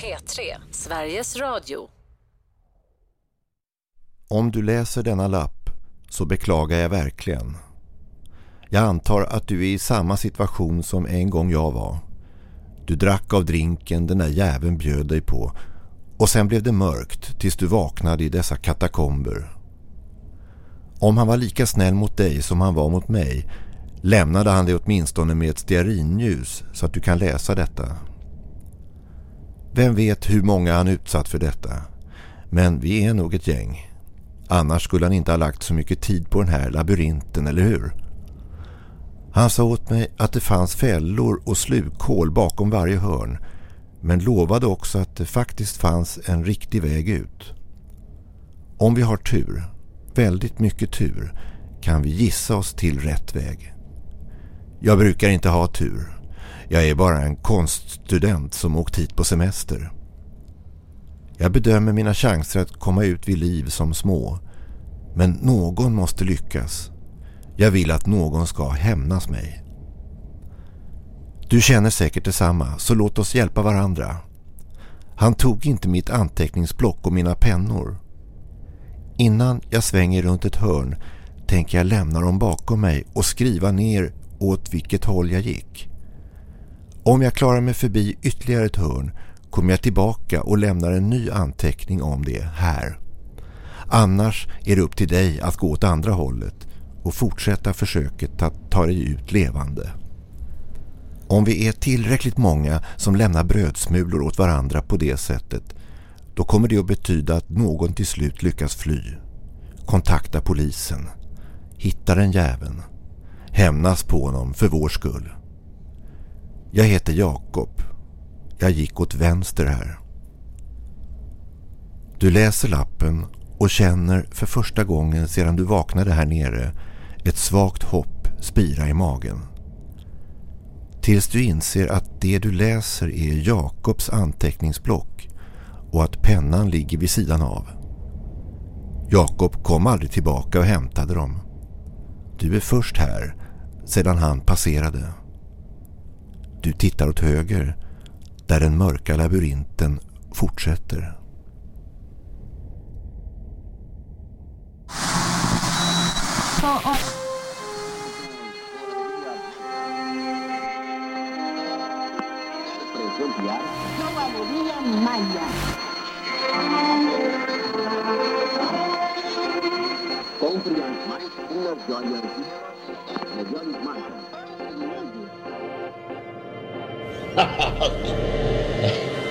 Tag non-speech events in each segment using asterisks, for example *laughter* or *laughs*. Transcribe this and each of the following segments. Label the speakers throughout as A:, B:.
A: P3, Sveriges Radio.
B: Om du läser denna lapp så beklagar jag verkligen. Jag antar att du är i samma situation som en gång jag var. Du drack av drinken den där jäveln bjöd dig på och sen blev det mörkt tills du vaknade i dessa katakomber. Om han var lika snäll mot dig som han var mot mig lämnade han dig åtminstone med ett stearinljus så att du kan läsa detta. Vem vet hur många han utsatt för detta. Men vi är nog ett gäng. Annars skulle han inte ha lagt så mycket tid på den här labyrinten, eller hur? Han sa åt mig att det fanns fällor och slukhål bakom varje hörn men lovade också att det faktiskt fanns en riktig väg ut. Om vi har tur, väldigt mycket tur, kan vi gissa oss till rätt väg. Jag brukar inte ha tur. Jag är bara en konststudent som åkt hit på semester. Jag bedömer mina chanser att komma ut vid liv som små. Men någon måste lyckas. Jag vill att någon ska hämnas mig. Du känner säkert detsamma, så låt oss hjälpa varandra. Han tog inte mitt anteckningsblock och mina pennor. Innan jag svänger runt ett hörn tänker jag lämna dem bakom mig och skriva ner åt vilket håll jag gick. Om jag klarar mig förbi ytterligare ett hörn kommer jag tillbaka och lämnar en ny anteckning om det här. Annars är det upp till dig att gå åt andra hållet och fortsätta försöket att ta dig ut levande. Om vi är tillräckligt många som lämnar brödsmulor åt varandra på det sättet då kommer det att betyda att någon till slut lyckas fly. Kontakta polisen. Hitta den jäveln. Hämnas på honom för vår skull. Jag heter Jakob. Jag gick åt vänster här. Du läser lappen och känner för första gången sedan du vaknade här nere ett svagt hopp spira i magen. Tills du inser att det du läser är Jakobs anteckningsblock och att pennan ligger vid sidan av. Jakob kom aldrig tillbaka och hämtade dem. Du är först här sedan han passerade. Du tittar åt höger där den mörka labyrinten fortsätter. *laughs*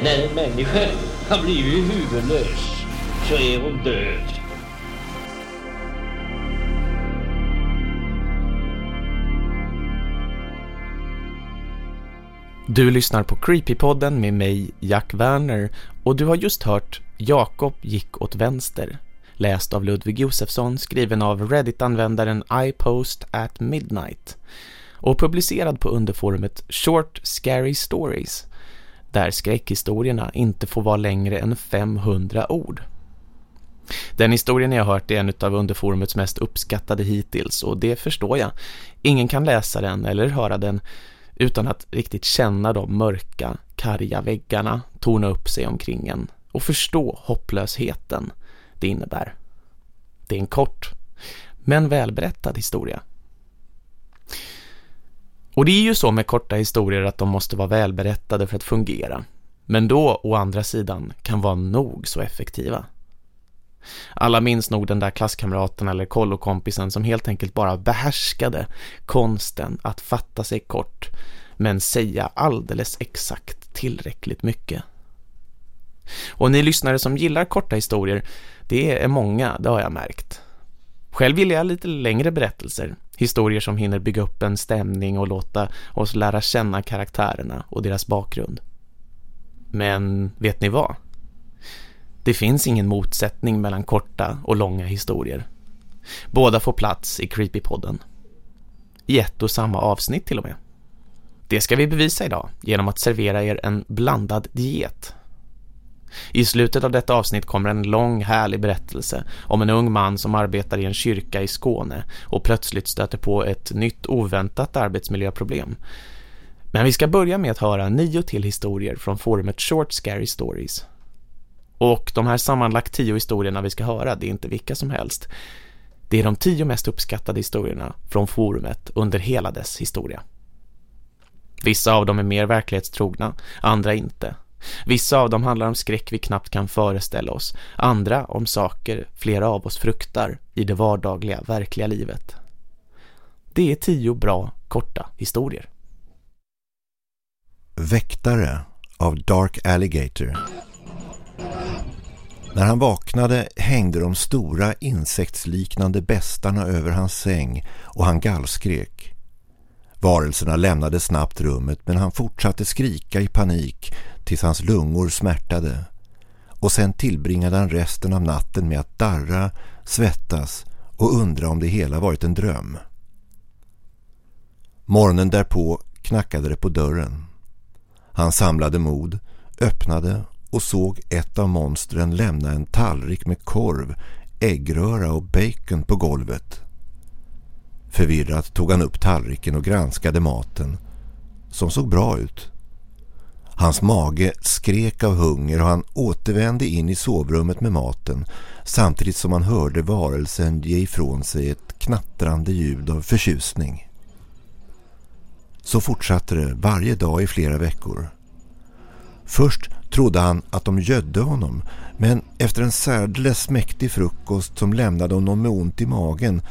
C: När en människa har blivit huvudlös så är hon död.
D: Du lyssnar på Creepypodden med mig, Jack Werner, och du har just hört Jakob gick åt vänster, läst av Ludvig Josefsson, skriven av Reddit-användaren iPost at Midnight och publicerad på underforumet Short Scary Stories, där skräckhistorierna inte får vara längre än 500 ord. Den historien jag hört är en av underforumets mest uppskattade hittills och det förstår jag. Ingen kan läsa den eller höra den utan att riktigt känna de mörka, karga väggarna torna upp sig omkring en och förstå hopplösheten det innebär. Det är en kort, men välberättad historia. Och det är ju så med korta historier att de måste vara välberättade för att fungera. Men då, å andra sidan, kan vara nog så effektiva. Alla minns nog den där klasskamraten eller kollokompisen som helt enkelt bara behärskade konsten att fatta sig kort men säga alldeles exakt tillräckligt mycket. Och ni lyssnare som gillar korta historier, det är många, det har jag märkt. Själv gillar jag lite längre berättelser, historier som hinner bygga upp en stämning och låta oss lära känna karaktärerna och deras bakgrund. Men vet ni vad? Det finns ingen motsättning mellan korta och långa historier. Båda får plats i Creepypodden. I ett och samma avsnitt till och med. Det ska vi bevisa idag genom att servera er en blandad diet. I slutet av detta avsnitt kommer en lång härlig berättelse om en ung man som arbetar i en kyrka i Skåne och plötsligt stöter på ett nytt oväntat arbetsmiljöproblem. Men vi ska börja med att höra nio till historier från forumet Short Scary Stories. Och de här sammanlagt tio historierna vi ska höra, det är inte vilka som helst. Det är de tio mest uppskattade historierna från forumet under hela dess historia. Vissa av dem är mer verklighetstrogna, andra inte. Vissa av dem handlar om skräck vi knappt kan föreställa oss, andra om saker flera av oss fruktar i det vardagliga, verkliga livet. Det är tio bra, korta historier.
B: Väktare av Dark Alligator När han vaknade hängde de stora insektsliknande bestarna över hans säng och han gallskrek. Varelserna lämnade snabbt rummet men han fortsatte skrika i panik tills hans lungor smärtade. Och sen tillbringade han resten av natten med att darra, svettas och undra om det hela varit en dröm. Morgonen därpå knackade det på dörren. Han samlade mod, öppnade och såg ett av monstren lämna en tallrik med korv, äggröra och bacon på golvet. Förvirrat tog han upp tallriken och granskade maten, som såg bra ut. Hans mage skrek av hunger och han återvände in i sovrummet med maten samtidigt som han hörde varelsen ge ifrån sig ett knattrande ljud av förtjusning. Så fortsatte det varje dag i flera veckor. Först trodde han att de gödde honom men efter en särdeles mäktig frukost som lämnade honom med ont i magen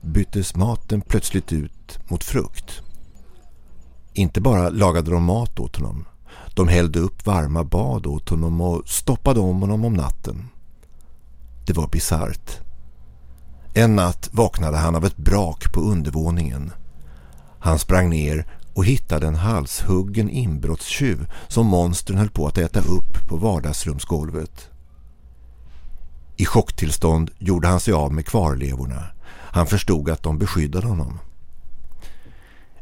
B: byttes maten plötsligt ut mot frukt. Inte bara lagade de mat åt honom. De hällde upp varma bad åt honom och stoppade om honom om natten. Det var bizart. En natt vaknade han av ett brak på undervåningen. Han sprang ner och hittade en halshuggen inbrottstjuv som monstren höll på att äta upp på vardagsrumsgolvet. I chocktillstånd gjorde han sig av med kvarlevorna. Han förstod att de beskyddade honom.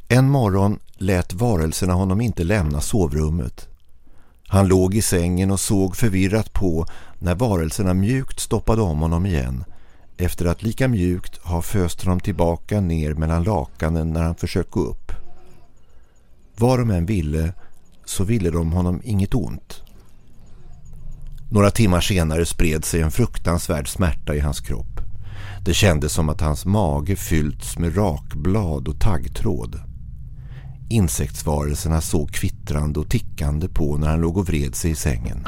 B: En morgon lät varelserna honom inte lämna sovrummet. Han låg i sängen och såg förvirrat på när varelserna mjukt stoppade om honom igen efter att lika mjukt ha föst honom tillbaka ner mellan lakanen när han försökte gå upp. Vad de än ville så ville de honom inget ont. Några timmar senare spred sig en fruktansvärd smärta i hans kropp. Det kändes som att hans mage fyllts med rakblad och taggtråd. Insektsvarelserna såg kvittrande och tickande på när han låg och vred sig i sängen.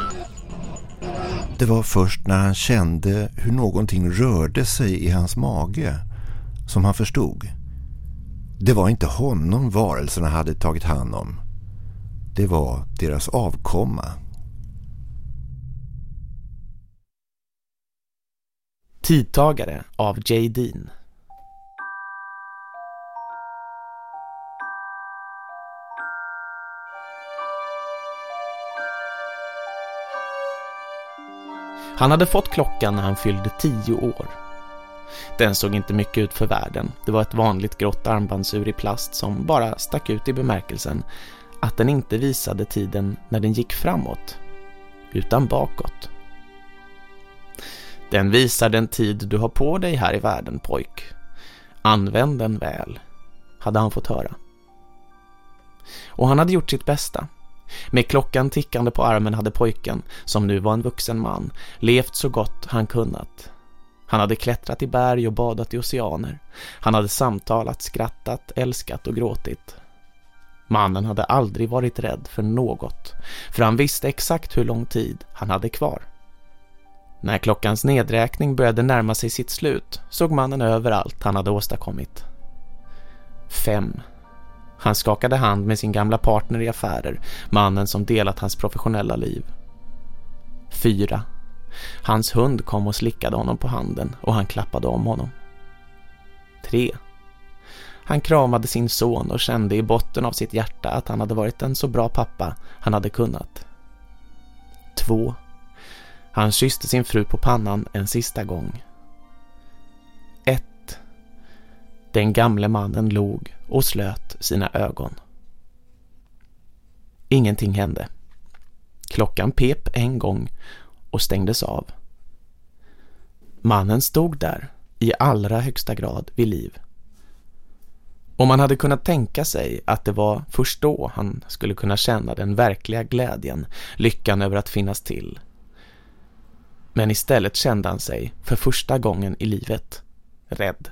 B: Det var först när han kände hur någonting rörde sig i hans mage som han förstod. Det var inte honom varelserna hade tagit hand om. Det var deras avkomma.
D: Tidtagare av J. Dean Han hade fått klockan när han fyllde tio år. Den såg inte mycket ut för världen. Det var ett vanligt grått armbandsur i plast som bara stack ut i bemärkelsen att den inte visade tiden när den gick framåt, utan bakåt. Den visar den tid du har på dig här i världen, pojk. Använd den väl, hade han fått höra. Och han hade gjort sitt bästa. Med klockan tickande på armen hade pojken, som nu var en vuxen man, levt så gott han kunnat. Han hade klättrat i berg och badat i oceaner. Han hade samtalat, skrattat, älskat och gråtit. Mannen hade aldrig varit rädd för något, för han visste exakt hur lång tid han hade kvar. När klockans nedräkning började närma sig sitt slut såg mannen över allt han hade åstadkommit. Fem han skakade hand med sin gamla partner i affärer, mannen som delat hans professionella liv. Fyra. Hans hund kom och slickade honom på handen och han klappade om honom. Tre. Han kramade sin son och kände i botten av sitt hjärta att han hade varit en så bra pappa han hade kunnat. Två. Han kysste sin fru på pannan en sista gång. 1. Den gamle mannen log och slöt sina ögon. Ingenting hände. Klockan pep en gång och stängdes av. Mannen stod där i allra högsta grad vid liv. Och man hade kunnat tänka sig att det var först då han skulle kunna känna den verkliga glädjen, lyckan över att finnas till. Men istället kände han sig, för första gången i livet, rädd.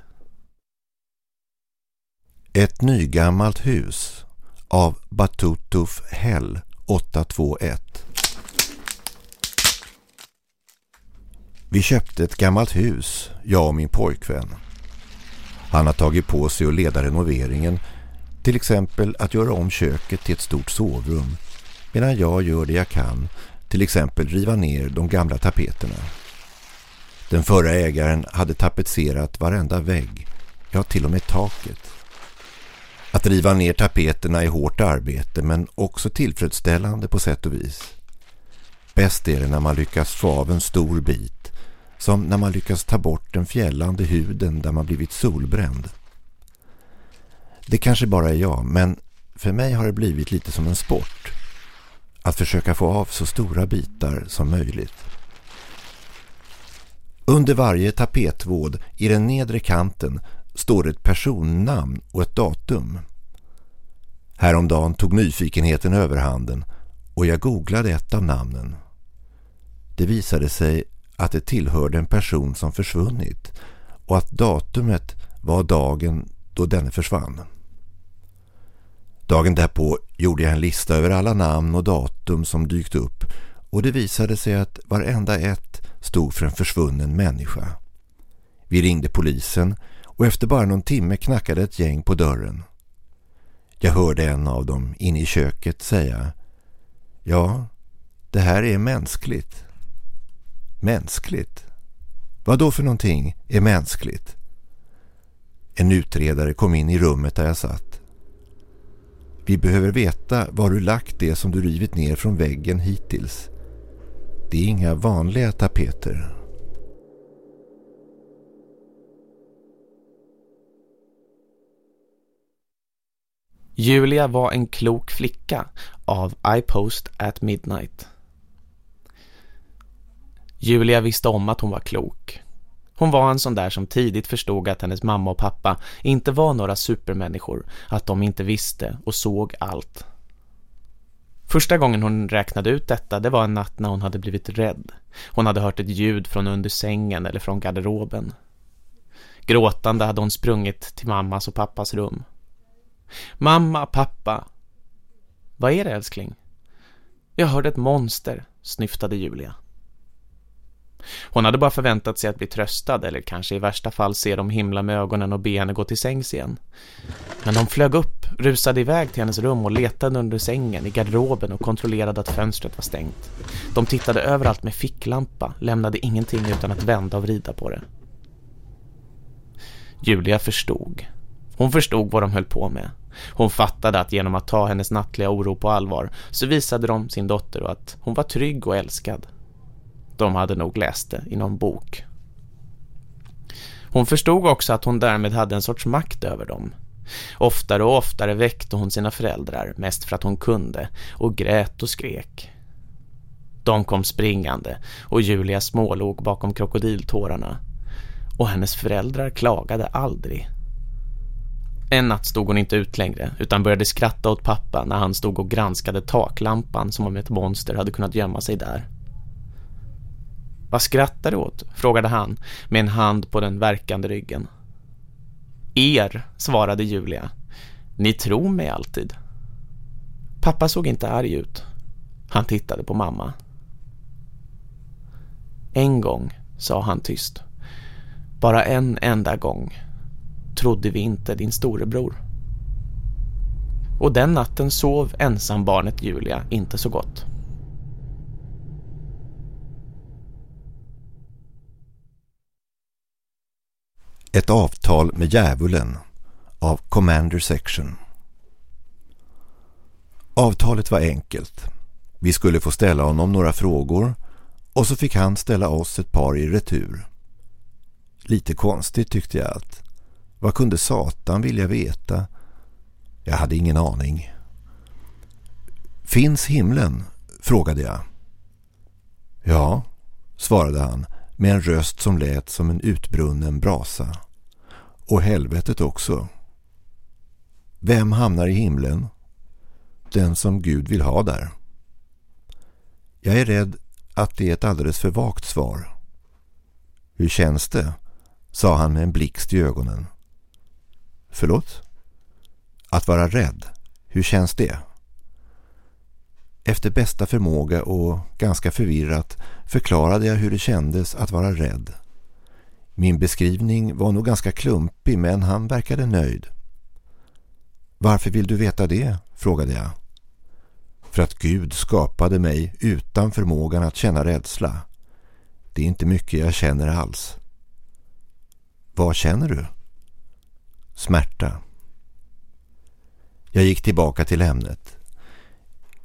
B: Ett nygammalt hus av Batutuf Hell 821 Vi köpte ett gammalt hus, jag och min pojkvän. Han har tagit på sig att leda renoveringen, till exempel att göra om köket till ett stort sovrum, medan jag gör det jag kan, till exempel riva ner de gamla tapeterna. Den förra ägaren hade tapetserat varenda vägg, ja till och med taket. Att riva ner tapeterna är hårt arbete men också tillfredsställande på sätt och vis. Bäst är det när man lyckas få av en stor bit som när man lyckas ta bort den fjällande huden där man blivit solbränd. Det kanske bara är jag, men för mig har det blivit lite som en sport. Att försöka få av så stora bitar som möjligt. Under varje tapetvåd i den nedre kanten står ett personnamn och ett datum. Häromdagen tog nyfikenheten överhanden och jag googlade ett av namnen. Det visade sig att det tillhörde en person som försvunnit och att datumet var dagen då denne försvann. Dagen därpå gjorde jag en lista över alla namn och datum som dykt upp och det visade sig att varenda ett stod för en försvunnen människa. Vi ringde polisen och efter bara någon timme knackade ett gäng på dörren. Jag hörde en av dem inne i köket säga Ja, det här är mänskligt. Mänskligt? Vad då för någonting är mänskligt? En utredare kom in i rummet där jag satt. Vi behöver veta var du lagt det som du rivit ner från väggen hittills. Det är inga vanliga tapeter.
D: Julia var en klok flicka av I Post at Midnight. Julia visste om att hon var klok. Hon var en sån där som tidigt förstod att hennes mamma och pappa inte var några supermänniskor, att de inte visste och såg allt. Första gången hon räknade ut detta, det var en natt när hon hade blivit rädd. Hon hade hört ett ljud från under sängen eller från garderoben. Gråtande hade hon sprungit till mammas och pappas rum. Mamma, pappa. Vad är det älskling? Jag hörde ett monster, snyftade Julia. Hon hade bara förväntat sig att bli tröstad eller kanske i värsta fall se dem himla med ögonen och be henne gå till sängs igen. Men de flög upp, rusade iväg till hennes rum och letade under sängen, i garderoben och kontrollerade att fönstret var stängt. De tittade överallt med ficklampa, lämnade ingenting utan att vända och vrida på det. Julia förstod. Hon förstod vad de höll på med. Hon fattade att genom att ta hennes nattliga oro på allvar så visade de sin dotter att hon var trygg och älskad. De hade nog läst det i någon bok. Hon förstod också att hon därmed hade en sorts makt över dem. Oftare och oftare väckte hon sina föräldrar, mest för att hon kunde, och grät och skrek. De kom springande och Julia smålog bakom krokodiltårarna. Och hennes föräldrar klagade aldrig. En natt stod hon inte ut längre utan började skratta åt pappa när han stod och granskade taklampan som om ett monster hade kunnat gömma sig där. Vad skrattar du åt? frågade han med en hand på den verkande ryggen. Er, svarade Julia. Ni tror mig alltid. Pappa såg inte arg ut. Han tittade på mamma. En gång, sa han tyst. Bara en enda gång trodde vi inte din storebror. Och den natten sov ensambarnet Julia inte så gott.
B: Ett avtal med djävulen av Commander Section. Avtalet var enkelt. Vi skulle få ställa honom några frågor och så fick han ställa oss ett par i retur. Lite konstigt tyckte jag att. Vad kunde Satan vilja veta? Jag hade ingen aning. Finns himlen? frågade jag. Ja, svarade han med en röst som lät som en utbrunnen brasa. Och helvetet också. Vem hamnar i himlen? Den som Gud vill ha där. Jag är rädd att det är ett alldeles för vagt svar. Hur känns det? sa han med en blixt i ögonen. Förlåt? Att vara rädd, hur känns det? Efter bästa förmåga och ganska förvirrat förklarade jag hur det kändes att vara rädd. Min beskrivning var nog ganska klumpig men han verkade nöjd. Varför vill du veta det? frågade jag. För att Gud skapade mig utan förmågan att känna rädsla. Det är inte mycket jag känner alls. Vad känner du? Smärta. Jag gick tillbaka till ämnet.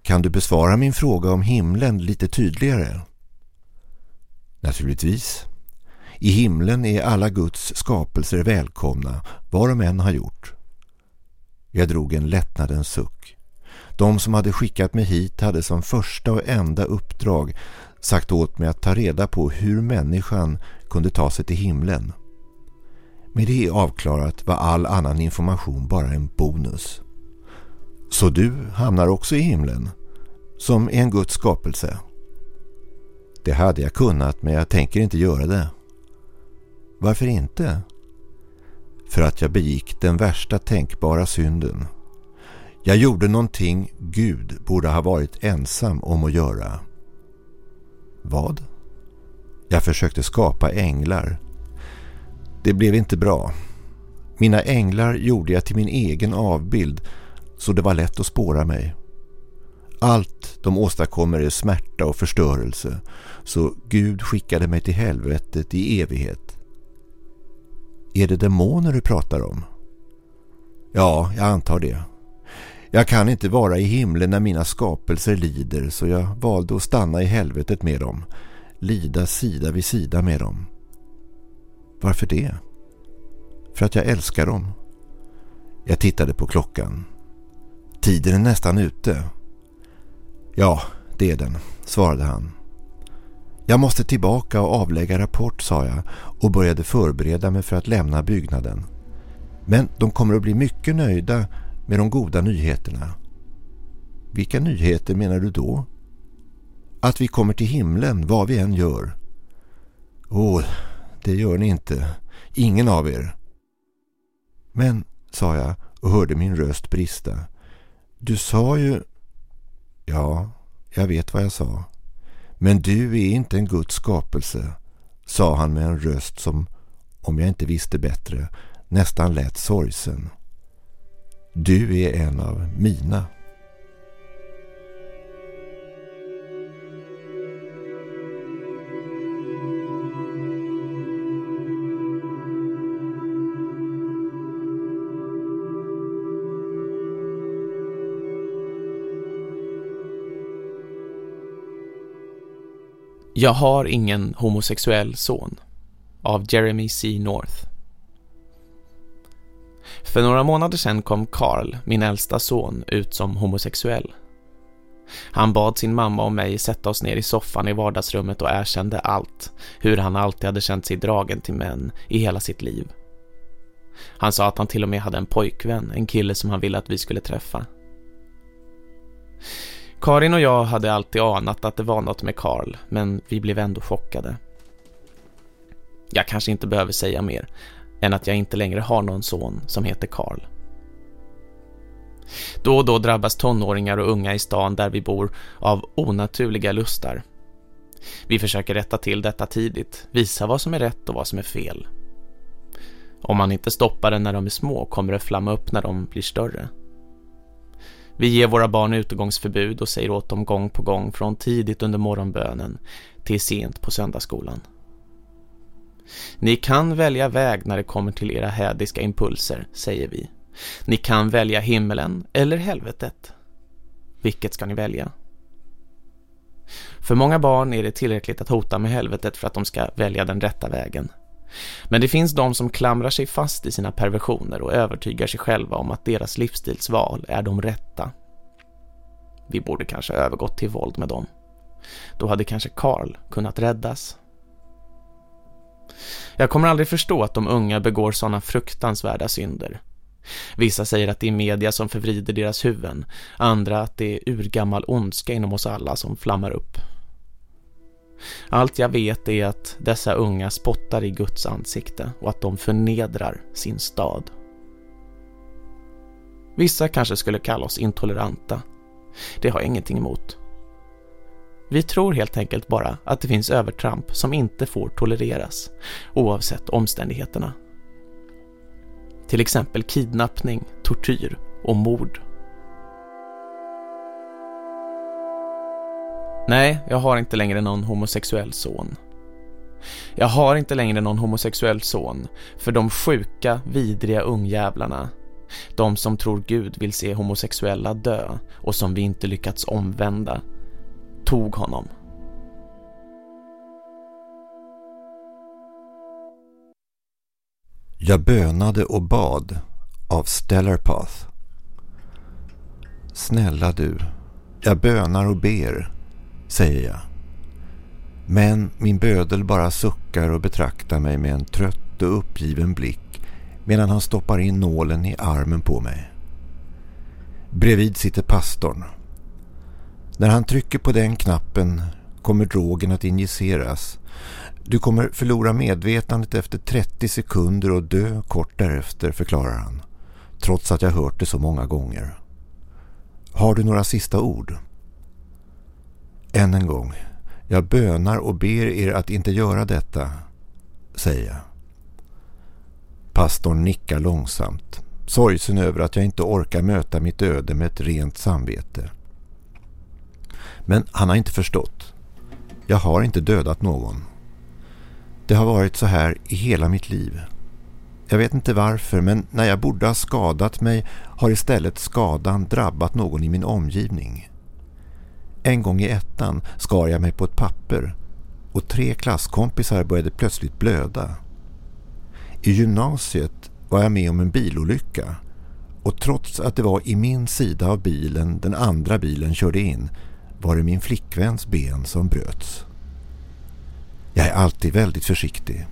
B: Kan du besvara min fråga om himlen lite tydligare? Naturligtvis. I himlen är alla Guds skapelser välkomna, vad de än har gjort. Jag drog en lättnadens suck. De som hade skickat mig hit hade som första och enda uppdrag sagt åt mig att ta reda på hur människan kunde ta sig till himlen. Med det avklarat var all annan information bara en bonus. Så du hamnar också i himlen, som en Guds skapelse. Det hade jag kunnat men jag tänker inte göra det. Varför inte? För att jag begick den värsta tänkbara synden. Jag gjorde någonting Gud borde ha varit ensam om att göra. Vad? Jag försökte skapa änglar. Det blev inte bra. Mina änglar gjorde jag till min egen avbild så det var lätt att spåra mig. Allt de åstadkommer är smärta och förstörelse så Gud skickade mig till helvetet i evighet. Är det demoner du pratar om? Ja, jag antar det. Jag kan inte vara i himlen när mina skapelser lider så jag valde att stanna i helvetet med dem. Lida sida vid sida med dem. Varför det? För att jag älskar dem. Jag tittade på klockan. Tiden är nästan ute. Ja, det är den, svarade han. Jag måste tillbaka och avlägga rapport, sa jag och började förbereda mig för att lämna byggnaden. Men de kommer att bli mycket nöjda med de goda nyheterna. Vilka nyheter menar du då? Att vi kommer till himlen vad vi än gör. Åh, oh, det gör ni inte. Ingen av er. Men, sa jag och hörde min röst brista. Du sa ju... Ja, jag vet vad jag sa. Men du är inte en Guds skapelse, sa han med en röst som, om jag inte visste bättre, nästan lät sorgsen. Du är en av mina.
D: Jag har ingen homosexuell son av Jeremy C. North. För några månader sedan kom Carl, min äldsta son, ut som homosexuell. Han bad sin mamma och mig sätta oss ner i soffan i vardagsrummet och erkände allt, hur han alltid hade känt sig dragen till män i hela sitt liv. Han sa att han till och med hade en pojkvän, en kille som han ville att vi skulle träffa. Karin och jag hade alltid anat att det var något med Karl, men vi blev ändå chockade. Jag kanske inte behöver säga mer än att jag inte längre har någon son som heter Karl. Då och då drabbas tonåringar och unga i stan där vi bor av onaturliga lustar. Vi försöker rätta till detta tidigt, visa vad som är rätt och vad som är fel. Om man inte stoppar det när de är små kommer det flamma upp när de blir större. Vi ger våra barn utegångsförbud och säger åt dem gång på gång från tidigt under morgonbönen till sent på söndagsskolan. Ni kan välja väg när det kommer till era hädiska impulser, säger vi. Ni kan välja himmelen eller helvetet. Vilket ska ni välja? För många barn är det tillräckligt att hota med helvetet för att de ska välja den rätta vägen. Men det finns de som klamrar sig fast i sina perversioner och övertygar sig själva om att deras livsstilsval är de rätta. Vi borde kanske övergått till våld med dem. Då hade kanske Karl kunnat räddas. Jag kommer aldrig förstå att de unga begår sådana fruktansvärda synder. Vissa säger att det är media som förvrider deras huvuden, andra att det är urgammal ondska inom oss alla som flammar upp. Allt jag vet är att dessa unga spottar i Guds ansikte och att de förnedrar sin stad. Vissa kanske skulle kalla oss intoleranta. Det har jag ingenting emot. Vi tror helt enkelt bara att det finns övertramp som inte får tolereras, oavsett omständigheterna. Till exempel kidnappning, tortyr och mord. Nej, jag har inte längre någon homosexuell son. Jag har inte längre någon homosexuell son för de sjuka, vidriga ungjävlarna. De som tror Gud vill se homosexuella dö och som vi inte lyckats omvända tog honom.
B: Jag bönade och bad av Stellar Path. Snälla du, jag bönar och ber, säger jag. Men min bödel bara suckar och betraktar mig med en trött och uppgiven blick medan han stoppar in nålen i armen på mig. Bredvid sitter pastorn. När han trycker på den knappen kommer drogen att injiceras. Du kommer förlora medvetandet efter 30 sekunder och dö kort därefter, förklarar han. Trots att jag hört det så många gånger. Har du några sista ord? Än en gång. Jag bönar och ber er att inte göra detta, säger jag. Pastorn nickar långsamt, sorgsen över att jag inte orkar möta mitt öde med ett rent samvete. Men han har inte förstått. Jag har inte dödat någon. Det har varit så här i hela mitt liv. Jag vet inte varför men när jag borde ha skadat mig har istället skadan drabbat någon i min omgivning. En gång i ettan skar jag mig på ett papper och tre klasskompisar började plötsligt blöda. I gymnasiet var jag med om en bilolycka och trots att det var i min sida av bilen den andra bilen körde in var det min flickväns ben som bröts. Jag är alltid väldigt försiktig.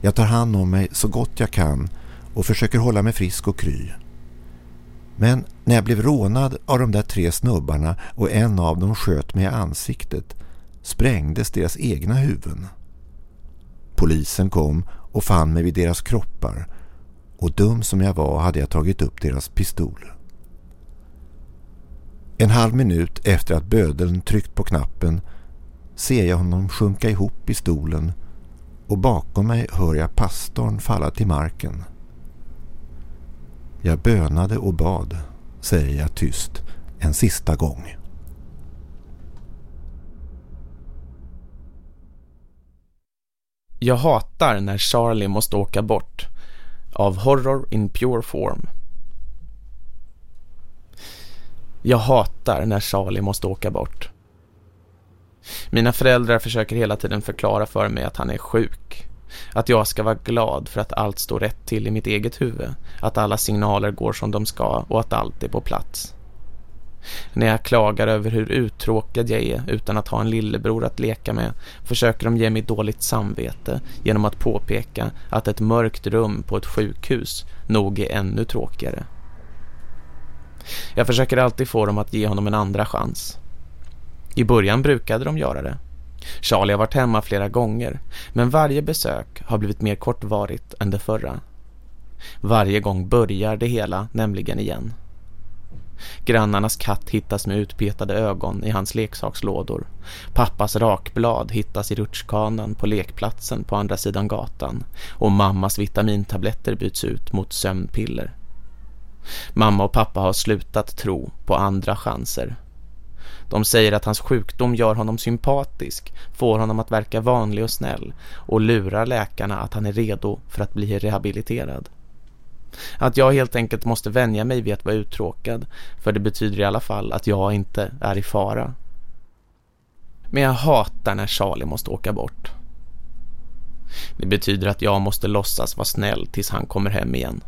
B: Jag tar hand om mig så gott jag kan och försöker hålla mig frisk och kry. Men när jag blev rånad av de där tre snubbarna och en av dem sköt mig i ansiktet sprängdes deras egna huvuden. Polisen kom och fann mig vid deras kroppar och dum som jag var hade jag tagit upp deras pistol. En halv minut efter att bödeln tryckt på knappen ser jag honom sjunka ihop i stolen och bakom mig hör jag pastorn falla till marken. Jag bönade och bad, säger jag tyst, en sista gång.
D: Jag hatar när Charlie måste åka bort av Horror in Pure Form. Jag hatar när Charlie måste åka bort. Mina föräldrar försöker hela tiden förklara för mig att han är sjuk. Att jag ska vara glad för att allt står rätt till i mitt eget huvud. Att alla signaler går som de ska och att allt är på plats. När jag klagar över hur uttråkad jag är utan att ha en lillebror att leka med försöker de ge mig dåligt samvete genom att påpeka att ett mörkt rum på ett sjukhus nog är ännu tråkigare. Jag försöker alltid få dem att ge honom en andra chans. I början brukade de göra det. Charlie har varit hemma flera gånger, men varje besök har blivit mer kortvarigt än det förra. Varje gång börjar det hela nämligen igen. Grannarnas katt hittas med utpetade ögon i hans leksakslådor. Pappas rakblad hittas i rutschkanan på lekplatsen på andra sidan gatan. Och mammas vitamintabletter byts ut mot sömnpiller. Mamma och pappa har slutat tro på andra chanser. De säger att hans sjukdom gör honom sympatisk, får honom att verka vanlig och snäll och lurar läkarna att han är redo för att bli rehabiliterad. Att jag helt enkelt måste vänja mig vid att vara uttråkad för det betyder i alla fall att jag inte är i fara. Men jag hatar när Charlie måste åka bort. Det betyder att jag måste låtsas vara snäll tills han kommer hem igen.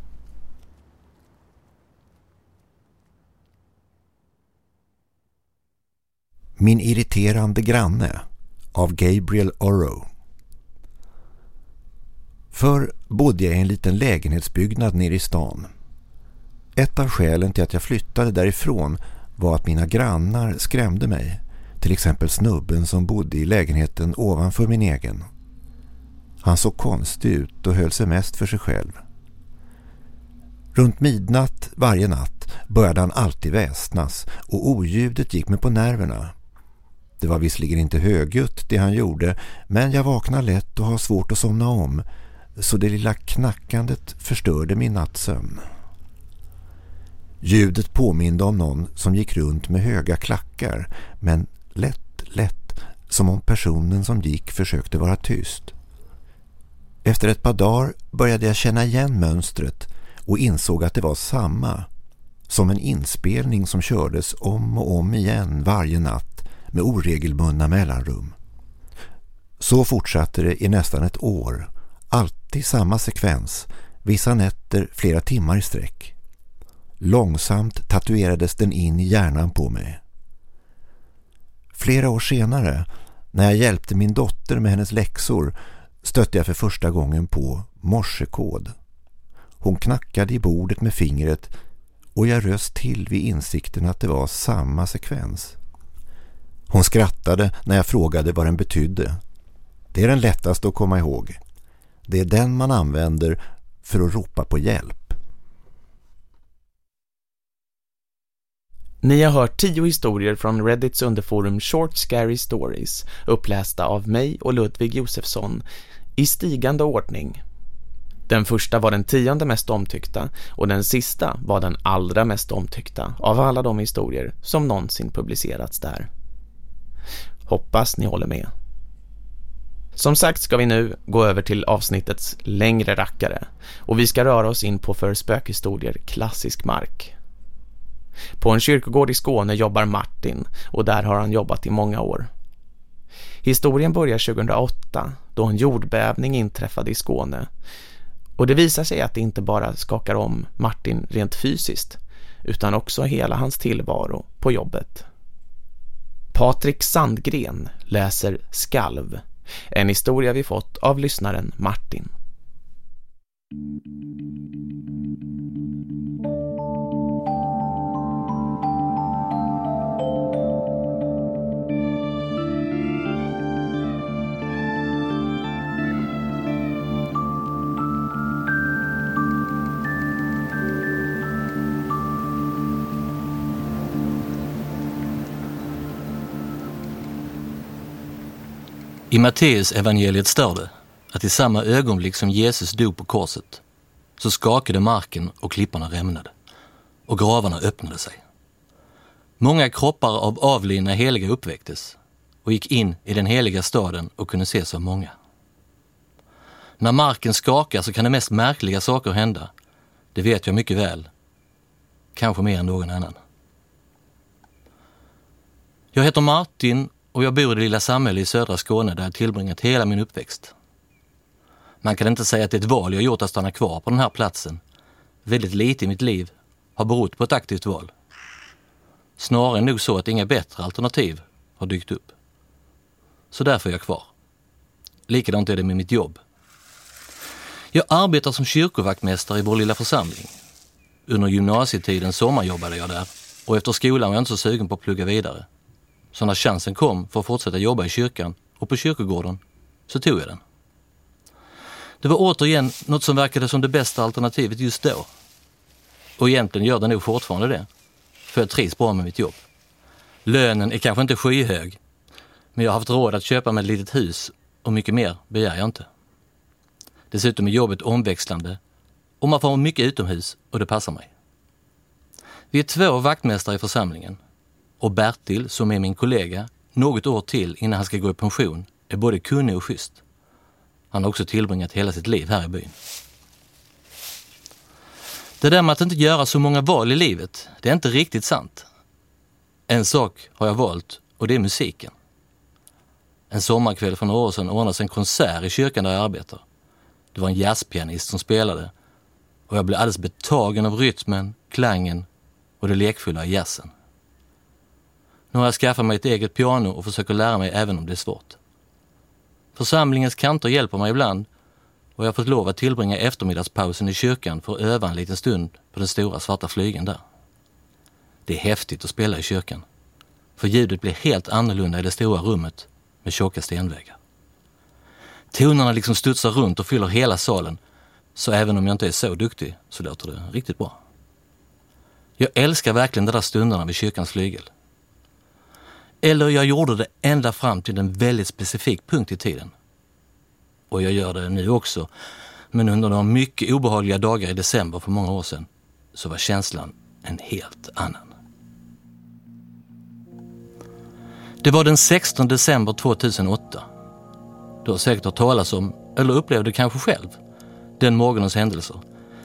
B: Min irriterande granne av Gabriel Oro. Förr bodde jag i en liten lägenhetsbyggnad nere i stan. Ett av skälen till att jag flyttade därifrån var att mina grannar skrämde mig. Till exempel snubben som bodde i lägenheten ovanför min egen. Han såg konstig ut och höll sig mest för sig själv. Runt midnatt varje natt började han alltid väsnas och oljudet gick mig på nerverna. Det var visserligen inte högljutt det han gjorde men jag vaknade lätt och har svårt att somna om så det lilla knackandet förstörde min nattsömn. Ljudet påminde om någon som gick runt med höga klackar men lätt, lätt som om personen som gick försökte vara tyst. Efter ett par dagar började jag känna igen mönstret och insåg att det var samma som en inspelning som kördes om och om igen varje natt med oregelbundna mellanrum. Så fortsatte det i nästan ett år, alltid samma sekvens, vissa nätter flera timmar i sträck. Långsamt tatuerades den in i hjärnan på mig. Flera år senare, när jag hjälpte min dotter med hennes läxor, stötte jag för första gången på morsekod. Hon knackade i bordet med fingret och jag röst till vid insikten att det var samma sekvens. Hon skrattade när jag frågade vad den betydde. Det är den lättaste att komma ihåg. Det är den man använder för att ropa på hjälp.
D: Ni har hört tio historier från Reddits underforum Short Scary Stories upplästa av mig och Ludvig Josefsson i stigande ordning. Den första var den tionde mest omtyckta och den sista var den allra mest omtyckta av alla de historier som någonsin publicerats där. Hoppas ni håller med. Som sagt ska vi nu gå över till avsnittets längre rackare och vi ska röra oss in på för spökhistorier klassisk mark. På en kyrkogård i Skåne jobbar Martin och där har han jobbat i många år. Historien börjar 2008 då en jordbävning inträffade i Skåne och det visar sig att det inte bara skakar om Martin rent fysiskt utan också hela hans tillvaro på jobbet. Patrik Sandgren läser Skalv, en historia vi fått av lyssnaren Martin.
E: I Matteus evangeliet står det att i samma ögonblick som Jesus dog på korset så skakade marken och klipporna rämnade och gravarna öppnade sig. Många kroppar av avlidna heliga uppväcktes och gick in i den heliga staden och kunde ses av många. När marken skakar så kan de mest märkliga saker hända. Det vet jag mycket väl. Kanske mer än någon annan. Jag heter Martin och jag bor i det lilla samhälle i södra Skåne där jag tillbringat hela min uppväxt. Man kan inte säga att det är ett val jag gjort att stanna kvar på den här platsen. Väldigt lite i mitt liv har berott på ett aktivt val. Snarare nog så att inga bättre alternativ har dykt upp. Så därför är jag kvar. Likadant är det med mitt jobb. Jag arbetar som kyrkovaktmästare i vår lilla församling. Under gymnasietiden sommarjobbade jag där och efter skolan var jag inte så sugen på att plugga vidare. Så när chansen kom för att fortsätta jobba i kyrkan och på kyrkogården så tog jag den. Det var återigen något som verkade som det bästa alternativet just då. Och egentligen gör det nog fortfarande det. För jag trivs bra med mitt jobb. Lönen är kanske inte skyhög, men jag har haft råd att köpa mig ett litet hus och mycket mer begär jag inte. Dessutom är jobbet omväxlande och man får vara mycket utomhus och det passar mig. Vi är två vaktmästare i församlingen och Bertil, som är min kollega, något år till innan han ska gå i pension, är både kunnig och schysst. Han har också tillbringat hela sitt liv här i byn. Det där med att inte göra så många val i livet, det är inte riktigt sant. En sak har jag valt och det är musiken. En sommarkväll för några år sedan ordnades en konsert i kyrkan där jag arbetar. Det var en jazzpianist som spelade och jag blev alldeles betagen av rytmen, klangen och det lekfulla i jazzen. Nu har jag skaffat mig ett eget piano och försöker lära mig även om det är svårt. Församlingens kantor hjälper mig ibland och jag har fått lov att tillbringa eftermiddagspausen i kyrkan för att öva en liten stund på den stora svarta flygeln där. Det är häftigt att spela i kyrkan. För ljudet blir helt annorlunda i det stora rummet med tjocka stenväggar. Tonerna liksom studsar runt och fyller hela salen. Så även om jag inte är så duktig så låter det riktigt bra. Jag älskar verkligen de där stunderna vid kyrkans flygel. Eller jag gjorde det ända fram till en väldigt specifik punkt i tiden. Och jag gör det nu också. Men under några mycket obehagliga dagar i december för många år sedan så var känslan en helt annan. Det var den 16 december 2008. Du har säkert hört talas om, eller upplevde kanske själv, den morgonens händelser.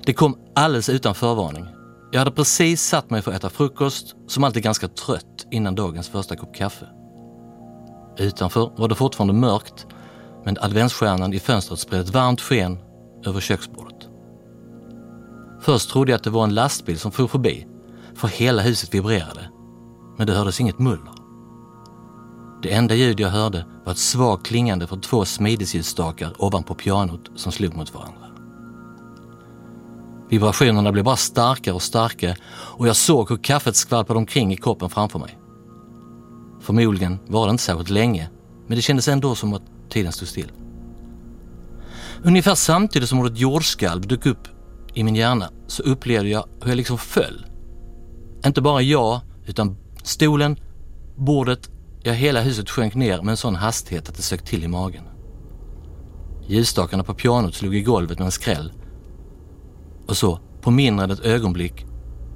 E: Det kom alldeles utan förvarning. Jag hade precis satt mig för att äta frukost, som alltid ganska trött innan dagens första kopp kaffe. Utanför var det fortfarande mörkt, men adventsstjärnan i fönstret spred ett varmt sken över köksbordet. Först trodde jag att det var en lastbil som for förbi, för hela huset vibrerade. Men det hördes inget muller. Det enda ljud jag hörde var ett svagt klingande från två smidesljusstakar ovanpå pianot som slog mot varandra. Vibrationerna blev bara starkare och starkare och jag såg hur kaffet skvalpade omkring i koppen framför mig. Förmodligen var det inte särskilt länge, men det kändes ändå som att tiden stod still. Ungefär samtidigt som ordet jordskalv dök upp i min hjärna så upplevde jag hur jag liksom föll. Inte bara jag, utan stolen, bordet, ja hela huset sjönk ner med en sån hastighet att det sög till i magen. Ljusstakarna på pianot slog i golvet med en skräll. Och så, på mindre än ett ögonblick,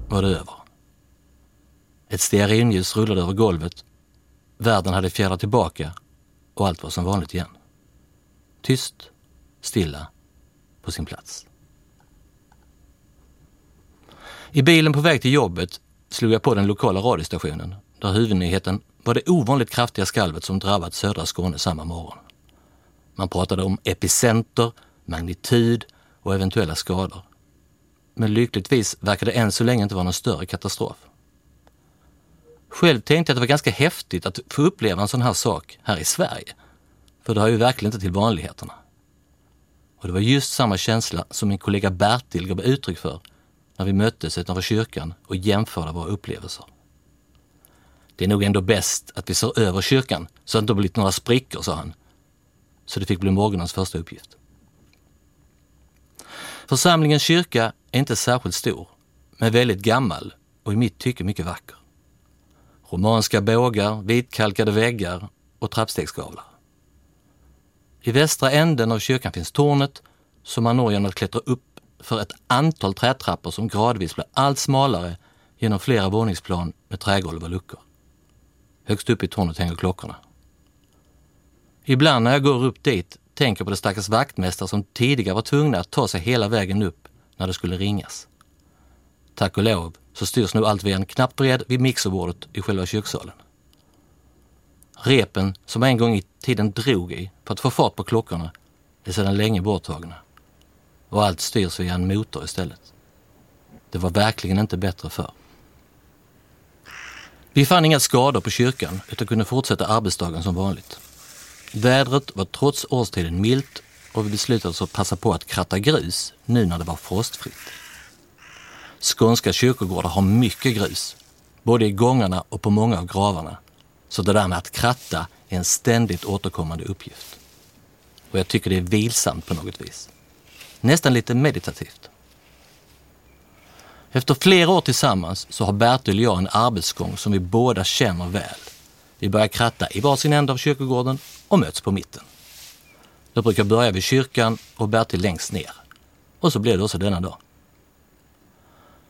E: var det över. Ett stearinljus rullade över golvet. Världen hade fjärrat tillbaka och allt var som vanligt igen. Tyst, stilla, på sin plats. I bilen på väg till jobbet slog jag på den lokala radiostationen där huvudnyheten var det ovanligt kraftiga skalvet som drabbat södra Skåne samma morgon. Man pratade om epicenter, magnitud och eventuella skador. Men lyckligtvis verkar det än så länge inte vara någon större katastrof. Själv tänkte jag att det var ganska häftigt att få uppleva en sån här sak här i Sverige. För det har ju verkligen inte till vanligheterna. Och det var just samma känsla som min kollega Bertil gav uttryck för när vi möttes utanför kyrkan och jämförde våra upplevelser. Det är nog ändå bäst att vi ser över kyrkan så att det inte blivit några sprickor, sa han. Så det fick bli morgonens första uppgift. Församlingens kyrka är inte särskilt stor, men väldigt gammal och i mitt tycke mycket vacker. Romanska bågar, vitkalkade väggar och trappstegsgavlar. I västra änden av kyrkan finns tornet som man når genom att klättra upp för ett antal trätrappor som gradvis blir allt smalare genom flera våningsplan med trägolv och luckor. Högst upp i tornet hänger klockorna. Ibland när jag går upp dit tänker på de stackars vaktmästare som tidigare var tvungna att ta sig hela vägen upp när det skulle ringas. Tack och lov så styrs nu allt via en knappbred vid mixerbordet i själva kökssalen. Repen som en gång i tiden drog i för att få fart på klockorna är sedan länge borttagna. Och allt styrs via en motor istället. Det var verkligen inte bättre förr. Vi fann inga skador på kyrkan utan kunde fortsätta arbetsdagen som vanligt. Vädret var trots årstiden milt och vi beslutade oss att passa på att kratta grus nu när det var frostfritt. Skånska kyrkogårdar har mycket grus, både i gångarna och på många av gravarna. Så det där med att kratta är en ständigt återkommande uppgift. Och jag tycker det är vilsamt på något vis. Nästan lite meditativt. Efter flera år tillsammans så har Bertil och jag en arbetsgång som vi båda känner väl. Vi börjar kratta i varsin ände av kyrkogården och möts på mitten. Jag brukar börja vid kyrkan och Bertil längst ner. Och så blev det också denna dag.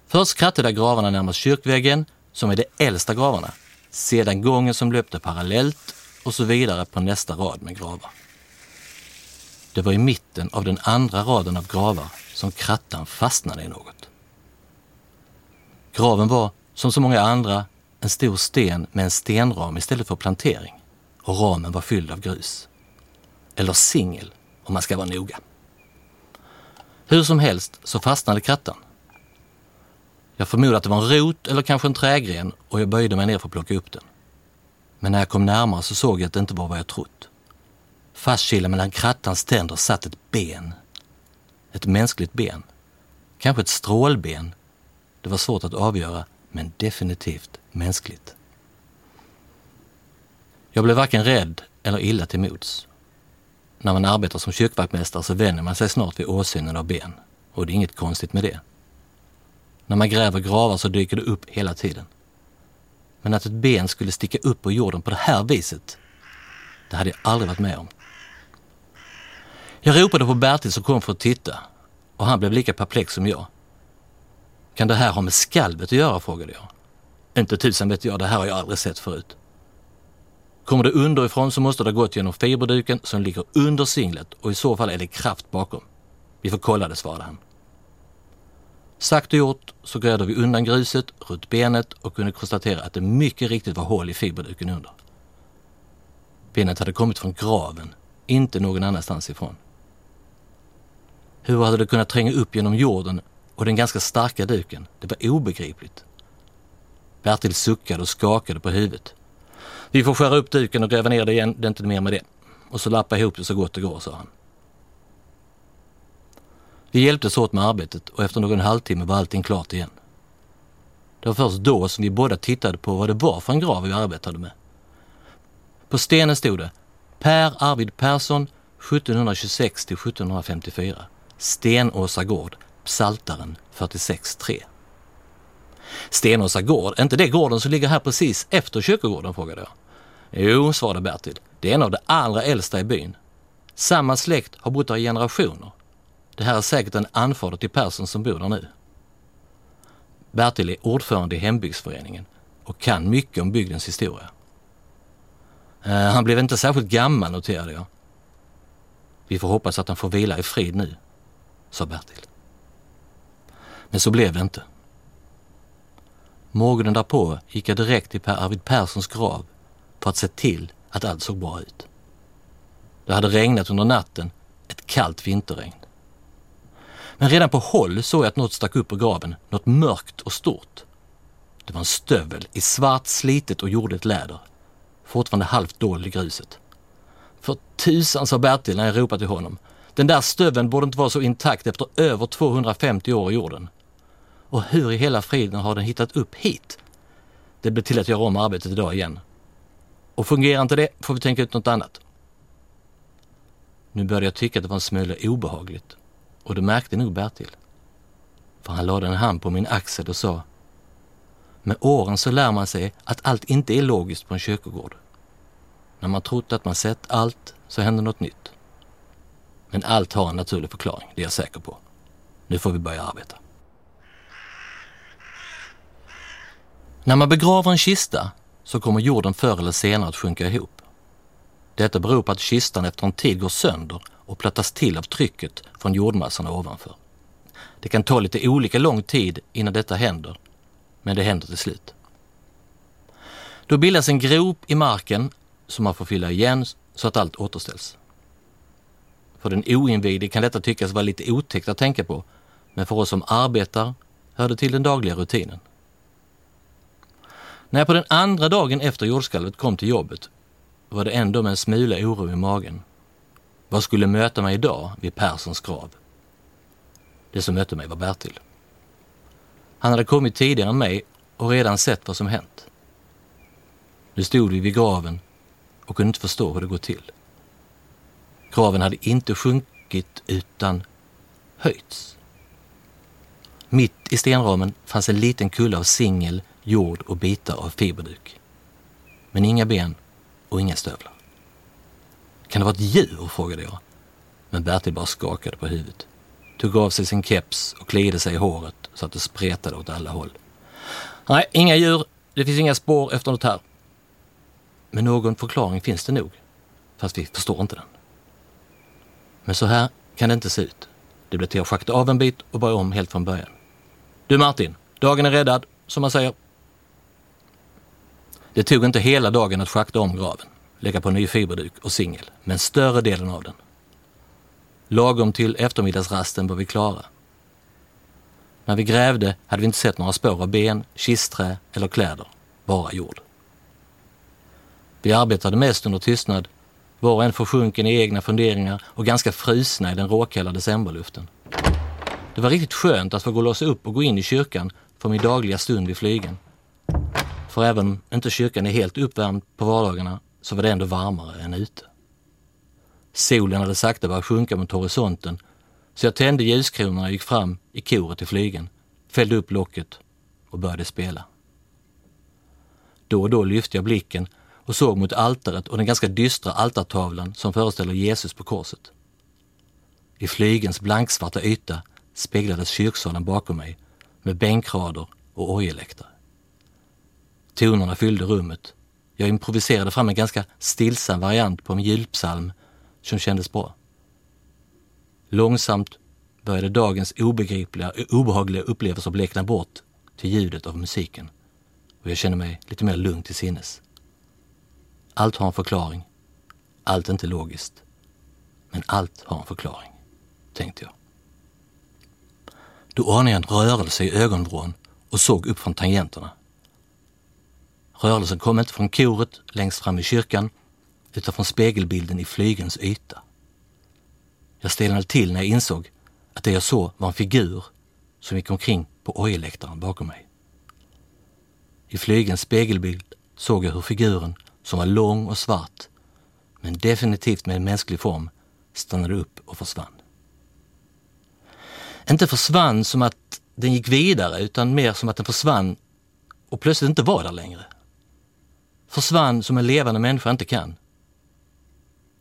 E: Först krattade jag gravarna närmast kyrkväggen, som är de äldsta gravarna. Sedan gången som löpte parallellt och så vidare på nästa rad med gravar. Det var i mitten av den andra raden av gravar som krattan fastnade i något. Graven var, som så många andra, en stor sten med en stenram istället för plantering. Och ramen var fylld av grus. Eller singel, om man ska vara noga. Hur som helst så fastnade krattan. Jag förmodade att det var en rot eller kanske en trägren och jag böjde mig ner för att plocka upp den. Men när jag kom närmare så såg jag att det inte var vad jag trott. Fastkilad mellan krattans tänder satt ett ben. Ett mänskligt ben. Kanske ett strålben Det var svårt att avgöra, men definitivt mänskligt. Jag blev varken rädd eller illa till mods. När man arbetar som kyrkvaktmästare så vänjer man sig snart vid åsynen av ben. Och det är inget konstigt med det. När man gräver gravar så dyker det upp hela tiden. Men att ett ben skulle sticka upp ur jorden på det här viset, det hade jag aldrig varit med om. Jag ropade på Bertil som kom för att titta och han blev lika perplex som jag. Kan det här ha med skalvet att göra? frågade jag. Inte tusan vet jag, det här har jag aldrig sett förut. Kommer det underifrån så måste det ha gått genom fiberduken som ligger under singlet och i så fall är det kraft bakom. Vi får kolla det, svarade han. Sagt och gjort så grävde vi undan gruset runt benet och kunde konstatera att det mycket riktigt var hål i fiberduken under. Benet hade kommit från graven, inte någon annanstans ifrån. Hur hade det kunnat tränga upp genom jorden och den ganska starka duken? Det var obegripligt. Bertil suckade och skakade på huvudet. Vi får skära upp duken och gräva ner det igen, det är inte mer med det. Och så lappa ihop det så gott det går, sa han. Vi hjälptes åt med arbetet och efter någon halvtimme var allting klart igen. Det var först då som vi båda tittade på vad det var för en grav vi arbetade med. På stenen stod det Per Arvid Persson 1726 till 1754. Stenåsa gård, Psaltaren 46.3. Stenåsa gård, är inte det gården som ligger här precis efter kyrkogården? frågade jag. Jo, svarade Bertil. Det är en av de allra äldsta i byn. Samma släkt har bott där i generationer. Det här är säkert en anfader till Persson som bor där nu. Bertil är ordförande i hembygdsföreningen och kan mycket om bygdens historia. Eh, han blev inte särskilt gammal noterade jag. Vi får hoppas att han får vila i frid nu, sa Bertil. Men så blev det inte. Morgonen därpå gick jag direkt till Per Arvid Perssons grav för att se till att allt såg bra ut. Det hade regnat under natten, ett kallt vinterregn. Men redan på håll såg jag att något stack upp ur graven, något mörkt och stort. Det var en stövel i svart slitet och jordigt läder, fortfarande halvt dold i gruset. För tusan, sa Bertil när jag ropade till honom. Den där stöveln borde inte vara så intakt efter över 250 år i jorden. Och hur i hela friden har den hittat upp hit? Det blir till att göra om arbetet idag igen. Och fungerar inte det får vi tänka ut något annat. Nu började jag tycka att det var en smula obehagligt. Och det märkte nog Bertil. För han lade en hand på min axel och sa Med åren så lär man sig att allt inte är logiskt på en kyrkogård. När man trott att man sett allt så händer något nytt. Men allt har en naturlig förklaring, det är jag säker på. Nu får vi börja arbeta. När man begraver en kista så kommer jorden förr eller senare att sjunka ihop. Detta beror på att kistan efter en tid går sönder och plattas till av trycket från jordmassorna ovanför. Det kan ta lite olika lång tid innan detta händer, men det händer till slut. Då bildas en grop i marken som man får fylla igen så att allt återställs. För den oinvigde kan detta tyckas vara lite otäckt att tänka på, men för oss som arbetar hör det till den dagliga rutinen. När jag på den andra dagen efter jordskalvet kom till jobbet var det ändå med en smula oro i magen. Vad skulle möta mig idag vid Perssons grav? Det som mötte mig var Bertil. Han hade kommit tidigare än mig och redan sett vad som hänt. Nu stod vi vid graven och kunde inte förstå hur det gått till. Graven hade inte sjunkit utan höjts. Mitt i stenramen fanns en liten kulle av singel, jord och bitar av fiberduk. Men inga ben och inga stövlar. Kan det vara ett djur? frågade jag. Men Bertil bara skakade på huvudet. Tog av sig sin keps och kliade sig i håret så att det spretade åt alla håll. Nej, inga djur. Det finns inga spår efter något här. Men någon förklaring finns det nog. Fast vi förstår inte den. Men så här kan det inte se ut. Det blir till att schakta av en bit och börja om helt från början. Du Martin, dagen är räddad, som man säger. Det tog inte hela dagen att schakta om graven, lägga på ny fiberduk och singel, men större delen av den. Lagom till eftermiddagsrasten var vi klara. När vi grävde hade vi inte sett några spår av ben, kistträ eller kläder, bara jord. Vi arbetade mest under tystnad, var och en försjunken i egna funderingar och ganska frusna i den råkalla decemberluften. Det var riktigt skönt att få gå loss upp och gå in i kyrkan för min dagliga stund vid flygen. För även om inte kyrkan är helt uppvärmd på vardagarna så var det ändå varmare än ute. Solen hade sakta börjat sjunka mot horisonten så jag tände ljuskronorna och gick fram i koret till flygen, fällde upp locket och började spela. Då och då lyfte jag blicken och såg mot altaret och den ganska dystra altartavlan som föreställer Jesus på korset. I flygens blanksvarta yta speglades kyrksalen bakom mig med bänkrader och orgelläktare. Tonerna fyllde rummet. Jag improviserade fram en ganska stillsam variant på en julpsalm som kändes bra. Långsamt började dagens obegripliga och obehagliga upplevelser blekna bort till ljudet av musiken och jag kände mig lite mer lugn till sinnes. Allt har en förklaring. Allt är inte logiskt. Men allt har en förklaring, tänkte jag. Då anade jag en rörelse i ögonvrån och såg upp från tangenterna. Rörelsen kom inte från koret längst fram i kyrkan utan från spegelbilden i flygens yta. Jag stelnade till när jag insåg att det jag såg var en figur som gick omkring på orgelläktaren bakom mig. I flygens spegelbild såg jag hur figuren, som var lång och svart, men definitivt med en mänsklig form, stannade upp och försvann. Inte försvann som att den gick vidare, utan mer som att den försvann och plötsligt inte var där längre. Försvann som en levande människa inte kan.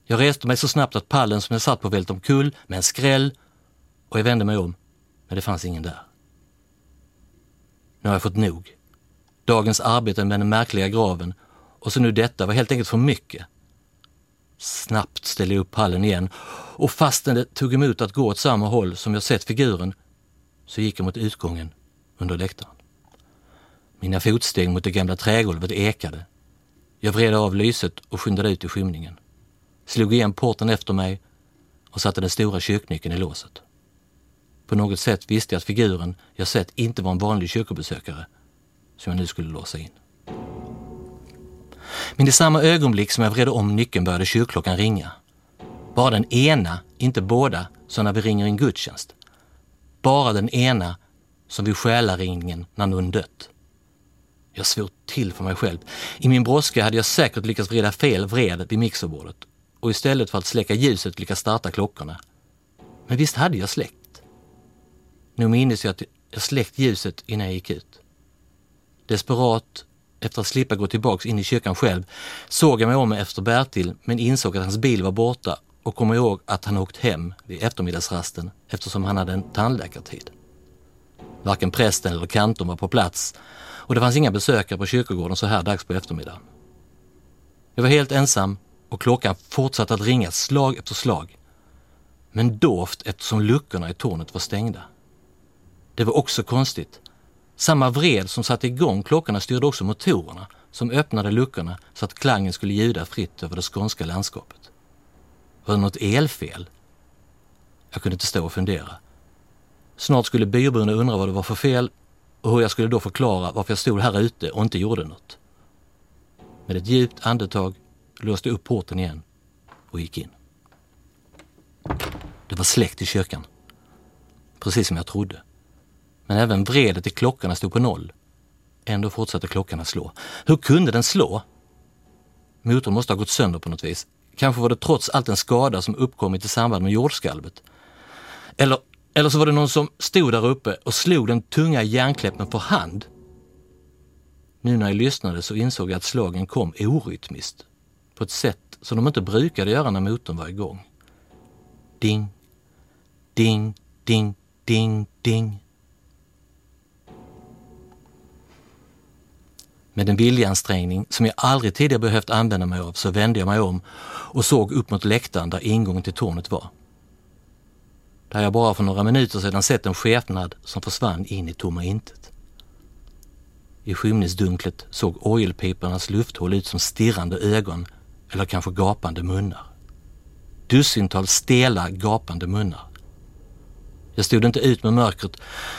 E: Jag reste mig så snabbt att pallen som jag satt på välte omkull med en skräll och jag vände mig om, men det fanns ingen där. Nu har jag fått nog. Dagens arbete med den märkliga graven och så nu detta var helt enkelt för mycket. Snabbt ställde jag upp pallen igen och fastän det tog emot att gå åt samma håll som jag sett figuren så gick jag mot utgången under läktaren. Mina fotsteg mot det gamla trägolvet ekade. Jag vred av lyset och skyndade ut i skymningen. Slog igen porten efter mig och satte den stora kyrknyckeln i låset. På något sätt visste jag att figuren jag sett inte var en vanlig kyrkobesökare som jag nu skulle låsa in. Men i samma ögonblick som jag vred om nyckeln började kyrkklockan ringa. Bara den ena, inte båda, som när vi ringer en gudstjänst. Bara den ena som vid själaringningen när någon dött. Jag svor till för mig själv. I min brådska hade jag säkert lyckats vrida fel vred vid mixerbordet och istället för att släcka ljuset lyckats starta klockorna. Men visst hade jag släckt. Nu minns jag att jag släckt ljuset innan jag gick ut. Desperat, efter att slippa gå tillbaks in i kyrkan själv, såg jag mig om efter Bertil men insåg att hans bil var borta och kom ihåg att han åkt hem vid eftermiddagsrasten eftersom han hade en tandläkartid. Varken prästen eller kantorn var på plats och det fanns inga besökare på kyrkogården så här dags på eftermiddagen. Jag var helt ensam och klockan fortsatte att ringa slag efter slag. Men dovt eftersom luckorna i tornet var stängda. Det var också konstigt samma vred som satte igång klockorna styrde också motorerna som öppnade luckorna så att klangen skulle ljuda fritt över det skånska landskapet. Var det något elfel? Jag kunde inte stå och fundera. Snart skulle byborna undra vad det var för fel och hur jag skulle då förklara varför jag stod här ute och inte gjorde något. Med ett djupt andetag låste jag upp porten igen och gick in. Det var släckt i kyrkan. Precis som jag trodde. Men även vredet i klockorna stod på noll. Ändå fortsatte klockan att slå. Hur kunde den slå? Motorn måste ha gått sönder på något vis. Kanske var det trots allt en skada som uppkommit i samband med jordskalvet. Eller, eller så var det någon som stod där uppe och slog den tunga järnkläppen för hand. Nu när jag lyssnade så insåg jag att slagen kom orytmiskt. På ett sätt som de inte brukade göra när motorn var igång. Ding, ding, ding, ding, ding. Med en viljansträngning som jag aldrig tidigare behövt använda mig av så vände jag mig om och såg upp mot läktaren där ingången till tornet var. Där jag bara för några minuter sedan sett en skepnad som försvann in i tomma intet. I skymningsdunklet såg orgelpipornas lufthål ut som stirrande ögon eller kanske gapande munnar. Dussintals stela, gapande munnar. Jag stod inte ut med mörkret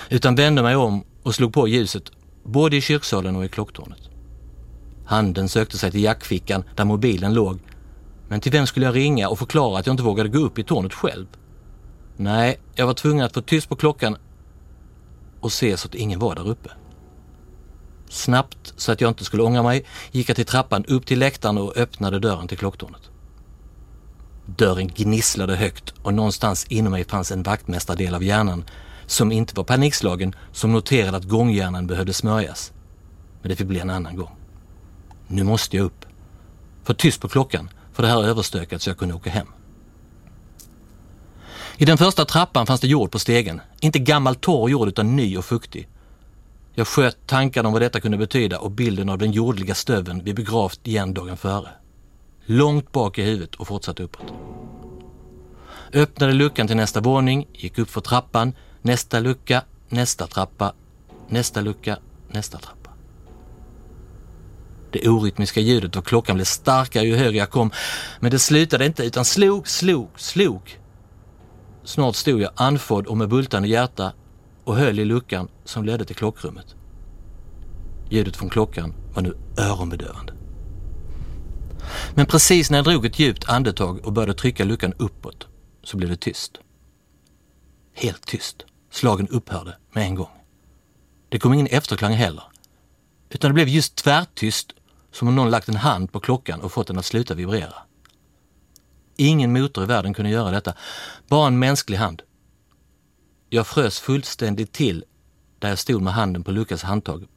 E: utan vände mig om och slog på ljuset både i kyrksalen och i klocktornet. Handen sökte sig till jackfickan där mobilen låg. Men till vem skulle jag ringa och förklara att jag inte vågade gå upp i tornet själv? Nej, jag var tvungen att få tyst på klockan och se så att ingen var där uppe. Snabbt, så att jag inte skulle ångra mig, gick jag till trappan upp till läktaren och öppnade dörren till klocktornet. Dörren gnisslade högt och någonstans inom mig fanns en vaktmästardel av hjärnan som inte var panikslagen, som noterade att gånghjärnan behövde smörjas. Men det fick bli en annan gång. Nu måste jag upp. Få tyst på klockan, för det här överstökat så jag kunde åka hem. I den första trappan fanns det jord på stegen. Inte gammal torr jord utan ny och fuktig. Jag sköt tankarna om vad detta kunde betyda och bilden av den jordliga stöven vi begravt igen dagen före. Långt bak i huvudet och fortsatte uppåt. Öppnade luckan till nästa våning, gick upp för trappan, nästa lucka, nästa trappa, nästa lucka, nästa trappa. Det orytmiska ljudet av klockan blev starkare ju högre jag kom, men det slutade inte utan slog, slog, slog. Snart stod jag andfådd och med bultande hjärta och höll i luckan som ledde till klockrummet. Ljudet från klockan var nu öronbedövande. Men precis när jag drog ett djupt andetag och började trycka luckan uppåt så blev det tyst. Helt tyst. Slagen upphörde med en gång. Det kom ingen efterklang heller. Utan det blev just tvärtyst som om någon lagt en hand på klockan och fått den att sluta vibrera. Ingen motor i världen kunde göra detta. Bara en mänsklig hand. Jag frös fullständigt till där jag stod med handen på Lukas handtag.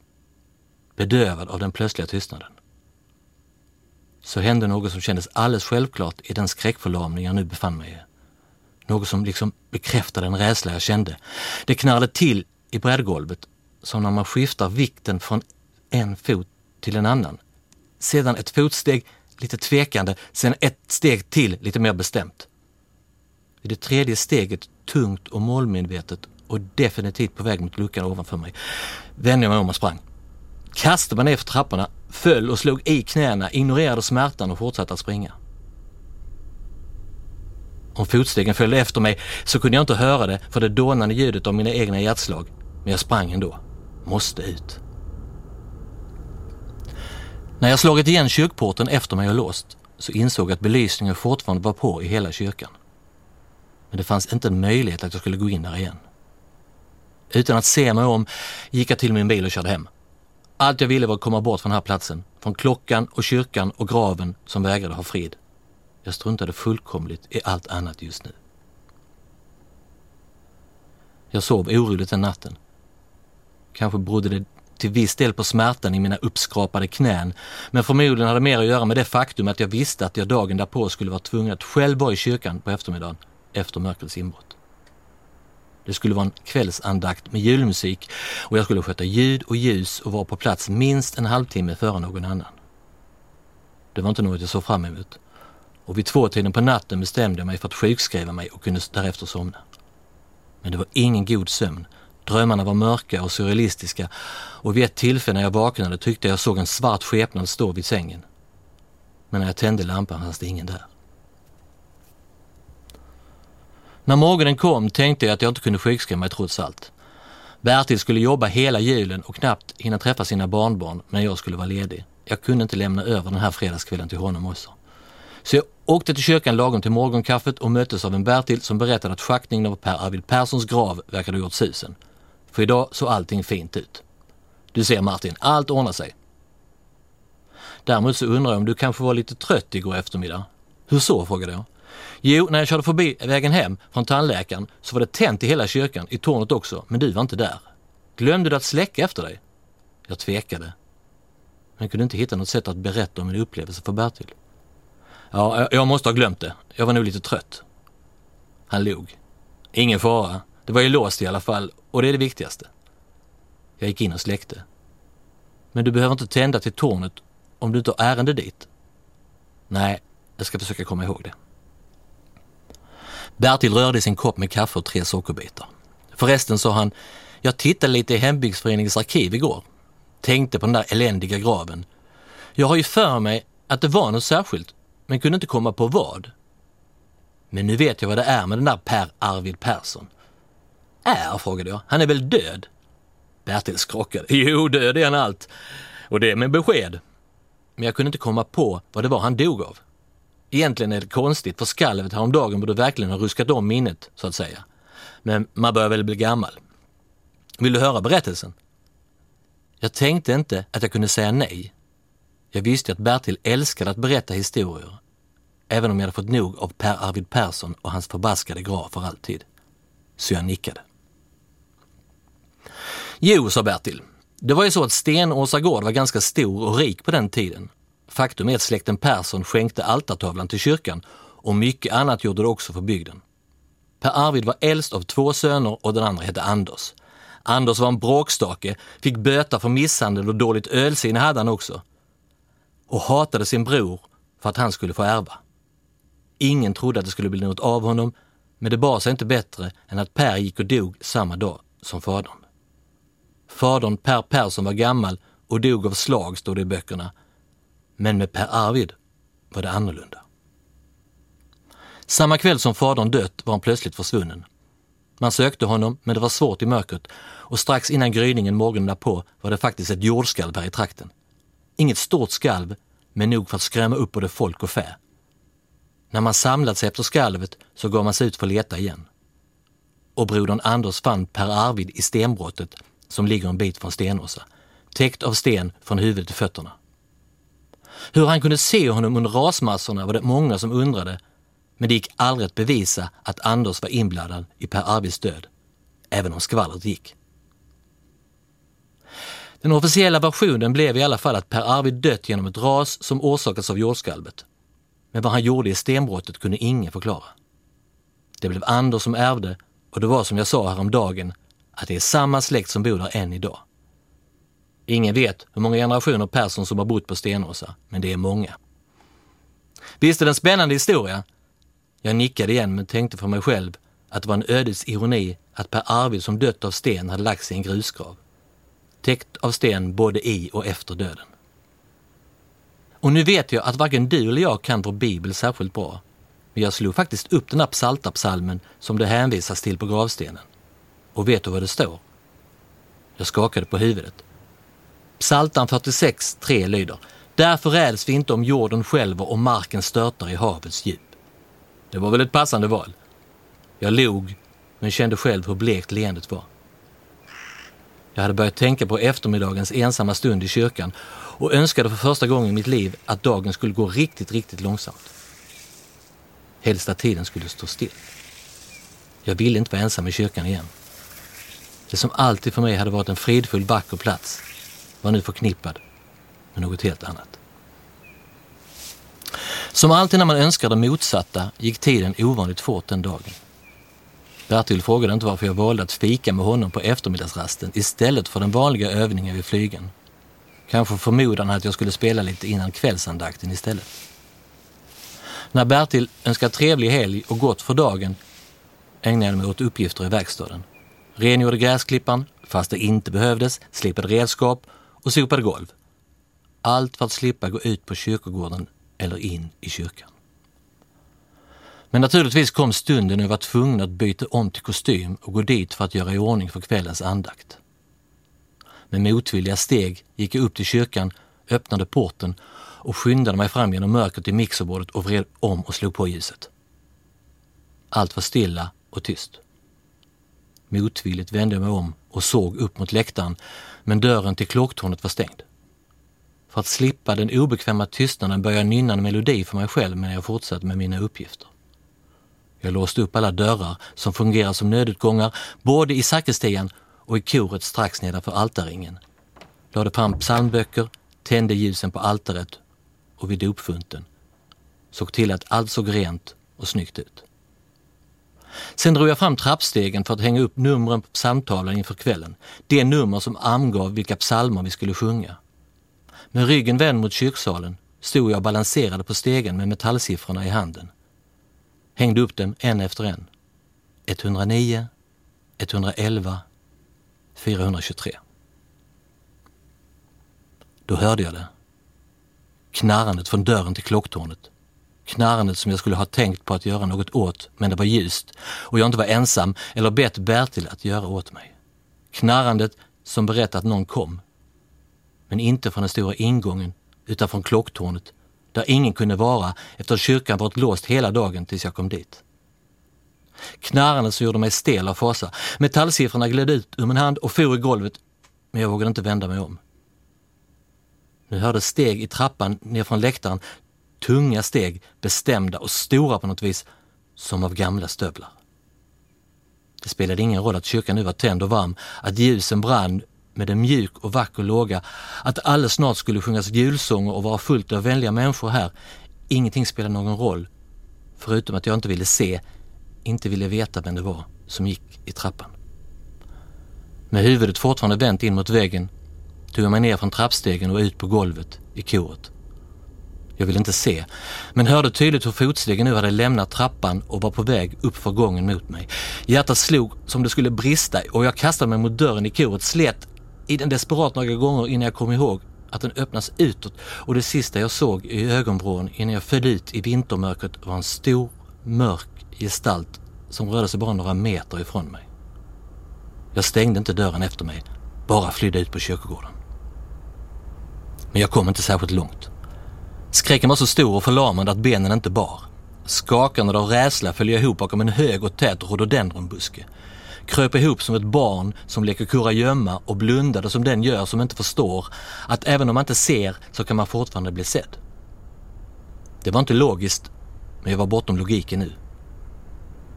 E: Bedövad av den plötsliga tystnaden. Så hände något som kändes alldeles självklart i den skräckförlamning jag nu befann mig i. Något som liksom bekräftade den rädsla jag kände. Det knarrade till i brädgolvet som när man skiftar vikten från en fot till en annan. Sedan ett fotsteg lite tvekande, sen ett steg till lite mer bestämt. I det tredje steget, tungt och målmedvetet och definitivt på väg mot luckan ovanför mig, vände jag mig om och sprang. Kastade mig ner för trapporna, föll och slog i knäna, ignorerade smärtan och fortsatte att springa. Om fotstegen följde efter mig så kunde jag inte höra det för det dånande ljudet av mina egna hjärtslag. Men jag sprang ändå. Måste ut. När jag slagit igen kyrkporten efter mig och låst så insåg jag att belysningen fortfarande var på i hela kyrkan. Men det fanns inte en möjlighet att jag skulle gå in där igen. Utan att se mig om gick jag till min bil och körde hem. Allt jag ville var att komma bort från den här platsen, från klockan och kyrkan och graven som vägrade ha frid. Jag struntade fullkomligt i allt annat just nu. Jag sov oroligt den natten. Kanske berodde det till viss del på smärtan i mina uppskrapade knän, men förmodligen hade det mer att göra med det faktum att jag visste att jag dagen därpå skulle vara tvungen att själv vara i kyrkan på eftermiddagen efter mörkrets inbrott. Det skulle vara en kvällsandakt med julmusik och jag skulle sköta ljud och ljus och vara på plats minst en halvtimme före någon annan. Det var inte något jag såg fram emot och vid tvåtiden på natten bestämde jag mig för att sjukskriva mig och kunde därefter somna. Men det var ingen god sömn. Drömmarna var mörka och surrealistiska och vid ett tillfälle när jag vaknade tyckte jag såg en svart skepnad stå vid sängen. Men när jag tände lampan fanns det ingen där. När morgonen kom tänkte jag att jag inte kunde sjukskriva mig trots allt. Bertil skulle jobba hela julen och knappt hinna träffa sina barnbarn när jag skulle vara ledig. Jag kunde inte lämna över den här fredagskvällen till honom också. Så jag åkte till kyrkan lagom till morgonkaffet och möttes av en Bertil som berättade att schaktningen av Per Arvid Perssons grav verkade ha gjort susen. För idag såg allting fint ut. Du ser Martin, allt ordnar sig. Däremot så undrar jag om du kanske var lite trött igår eftermiddag? Hur så? frågade jag. Jo, när jag körde förbi vägen hem från tandläkaren så var det tänt i hela kyrkan, i tornet också, men du var inte där. Glömde du att släcka efter dig? Jag tvekade. Men kunde inte hitta något sätt att berätta om min upplevelse för Bertil. Ja, jag måste ha glömt det. Jag var nog lite trött. Han log. Ingen fara. Det var ju låst i alla fall och det är det viktigaste. Jag gick in och släckte. Men du behöver inte tända till tornet om du inte har ärende dit. Nej, jag ska försöka komma ihåg det. Bertil rörde sin kopp med kaffe och tre sockerbitar. Förresten sa han, jag tittade lite i hembygdsföreningens arkiv igår. Tänkte på den där eländiga graven. Jag har ju för mig att det var något särskilt men kunde inte komma på vad. Men nu vet jag vad det är med den där Per Arvid Persson. Är, frågade jag. Han är väl död? Bertil skrockade. *laughs* Jo, död är han allt. Och det med besked. Men jag kunde inte komma på vad det var han dog av. Egentligen är det konstigt, för skalvet häromdagen borde verkligen ha ruskat om minnet, så att säga. Men man börjar väl bli gammal. Vill du höra berättelsen? Jag tänkte inte att jag kunde säga nej. Jag visste att Bertil älskade att berätta historier, även om jag hade fått nog av Per Arvid Persson och hans förbaskade grav för alltid. Så jag nickade. Jo, sa Bertil. Det var ju så att Stenåsa gård var ganska stor och rik på den tiden. Faktum är att släkten Persson skänkte altartavlan till kyrkan och mycket annat gjorde det också för bygden. Per Arvid var äldst av två söner och den andra hette Anders. Anders var en bråkstake, fick böta för misshandel och dåligt ölsinne hade han också. Och hatade sin bror för att han skulle få ärva. Ingen trodde att det skulle bli något av honom, men det bar sig inte bättre än att Per gick och dog samma dag som fadern. Fadern Per Persson var gammal och dog av slag, står det i böckerna. Men med Per Arvid var det annorlunda. Samma kväll som fadern dött var han plötsligt försvunnen. Man sökte honom, men det var svårt i mörkret och strax innan gryningen morgonen därpå var det faktiskt ett jordskalv här i trakten. Inget stort skalv, men nog för att skrämma upp både folk och fä. När man samlat sig efter skalvet så gav man sig ut för att leta igen. Och brodern Anders fann Per Arvid i stenbrottet som ligger en bit från Stenåsa, täckt av sten från huvudet till fötterna. Hur han kunde se honom under rasmassorna var det många som undrade, men det gick aldrig att bevisa att Anders var inblandad i Per Arvids död, även om skvallret gick. Den officiella versionen blev i alla fall att Per Arvid dött genom ett ras som orsakats av jordskalvet. Men vad han gjorde i stenbrottet kunde ingen förklara. Det blev Anders som ärvde och det var som jag sa häromdagen att det är samma släkt som bor där än idag. Ingen vet hur många generationer Persson som har bott på Stenåsa, men det är många. Visst är det en spännande historia? Jag nickade igen men tänkte för mig själv att det var en ödets ironi att Per Arvid som dött av sten hade lagt sig i en grusgrav. Täckt av sten både i och efter döden. Och nu vet jag att varken du eller jag kan vår bibel särskilt bra. Men jag slog faktiskt upp den här psaltarpsalmen som det hänvisas till på gravstenen. Och vet du vad det står? Jag skakade på huvudet. Psaltan 46, 3 lyder Därför räds vi inte om jorden skälver och marken störtar i havets djup. Det var väl ett passande val. Jag log, men kände själv hur blekt leendet var. Jag hade börjat tänka på eftermiddagens ensamma stund i kyrkan och önskade för första gången i mitt liv att dagen skulle gå riktigt, riktigt långsamt. Helst att tiden skulle stå still. Jag ville inte vara ensam i kyrkan igen. Det som alltid för mig hade varit en fridfull, vacker plats var nu förknippad med något helt annat. Som alltid när man önskar det motsatta gick tiden ovanligt fort den dagen. Bertil frågade inte varför jag valde att fika med honom på eftermiddagsrasten istället för den vanliga övningen vid flygen. Kanske förmodan att jag skulle spela lite innan kvällsandakten istället. När Bertil önskade trevlig helg och gott för dagen ägnade jag mig åt uppgifter i verkstaden. Rengjorde gräsklippan, fast det inte behövdes, slipade redskap och sopade golv. Allt för att slippa gå ut på kyrkogården eller in i kyrkan. Men naturligtvis kom stunden när jag var tvungen att byta om till kostym och gå dit för att göra i ordning för kvällens andakt. Med motvilliga steg gick jag upp till kyrkan, öppnade porten och skyndade mig fram genom mörkret till mixerbordet och vred om och slog på ljuset. Allt var stilla och tyst. Motvilligt vände jag mig om och såg upp mot läktaren, men dörren till klocktornet var stängd. För att slippa den obekväma tystnaden började jag nynna en melodi för mig själv medan jag fortsatte med mina uppgifter. Jag låste upp alla dörrar som fungerar som nödutgångar, både i sakristian och i koret strax nedanför altarringen. Lade fram psalmböcker, tände ljusen på altaret och vid dopfunten. Såg till att allt såg rent och snyggt ut. Sen drog jag fram trappstegen för att hänga upp numren på psalmtavlan inför kvällen. Det nummer som angav vilka psalmer vi skulle sjunga. Med ryggen vänd mot kyrksalen stod jag och balanserade på stegen med metallsiffrorna i handen. Hängde upp dem en efter en. 109, 111, 423. Då hörde jag det. Knarrandet från dörren till klocktornet. Knarrandet som jag skulle ha tänkt på att göra något åt, men det var ljust och jag inte var ensam eller bett Bertil att göra åt mig. Knarrandet som berättade att någon kom. Men inte från den stora ingången, utan från klocktornet, där ingen kunde vara eftersom kyrkan varit låst hela dagen tills jag kom dit. Knarrandet som gjorde mig stel av fasa. Metallsiffrorna gled ut ur min hand och for i golvet, men jag vågade inte vända mig om. Nu hördes steg i trappan ner från läktaren. Tunga steg, bestämda och stora på något vis, som av gamla stövlar. Det spelade ingen roll att kyrkan nu var tänd och varm, att ljusen brann med en mjuk och vacker låga, att alldeles snart skulle sjungas julsånger och vara fullt av vänliga människor här. Ingenting spelade någon roll, förutom att jag inte ville se, inte ville veta vem det var som gick i trappan. Med huvudet fortfarande vänt in mot väggen tog jag mig ner från trappstegen och ut på golvet i koret. Jag ville inte se, men hörde tydligt hur fotstegen nu hade lämnat trappan och var på väg upp för gången mot mig. Hjärtat slog som det skulle brista och jag kastade mig mot dörren i koret, slet i den desperat några gånger innan jag kom ihåg att den öppnas utåt och det sista jag såg i ögonvrån innan jag föll ut i vintermörkret var en stor, mörk gestalt som rörde sig bara några meter ifrån mig. Jag stängde inte dörren efter mig, bara flydde ut på kyrkogården. Men jag kom inte särskilt långt. Skräcken var så stor och förlamande att benen inte bar. Skakande av rädsla föll jag ihop bakom en hög och tät rhododendronbuske. Kröp ihop som ett barn som leker kurragömma och blundade som den gör som inte förstår att även om man inte ser så kan man fortfarande bli sedd. Det var inte logiskt, men jag var bortom logiken nu.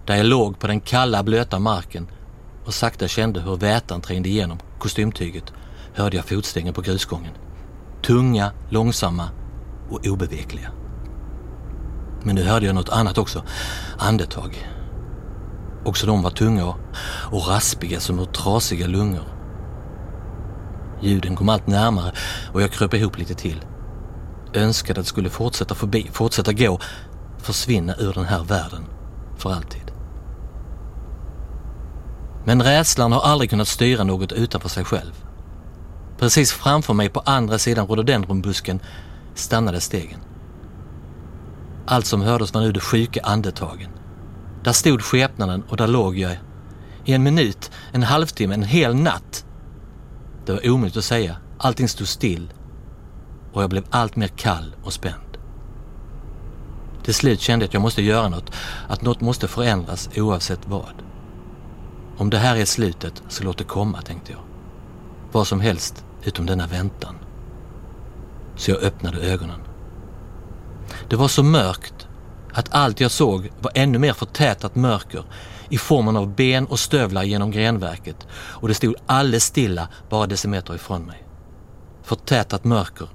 E: Där jag låg på den kalla blöta marken och sakta kände hur vätan trängde igenom kostymtyget hörde jag fotstegen på grusgången. Tunga, långsamma och obevekliga. Men nu hörde jag något annat också. Andetag. Också de var tunga och, och raspiga som ur trasiga lungor. Ljuden kom allt närmare och jag kröp ihop lite till. Önskade att det skulle fortsätta förbi, fortsätta gå, försvinna ur den här världen för alltid. Men rädslan har aldrig kunnat styra något utanför sig själv. Precis framför mig på andra sidan rhododendronbusken stannade stegen. Allt som hördes var nu de sjuka andetagen. Där stod skepnaden och där låg jag. I en minut, en halvtimme, en hel natt. Det var omöjligt att säga. Allting stod still och jag blev allt mer kall och spänd. Till slut kände jag att jag måste göra något, att något måste förändras oavsett vad. Om det här är slutet så låt det komma, tänkte jag. Vad som helst utom denna väntan. Så jag öppnade ögonen. Det var så mörkt att allt jag såg var ännu mer förtätat mörker i formen av ben och stövlar genom grenverket och det stod alldeles stilla bara decimeter ifrån mig. Förtätat mörker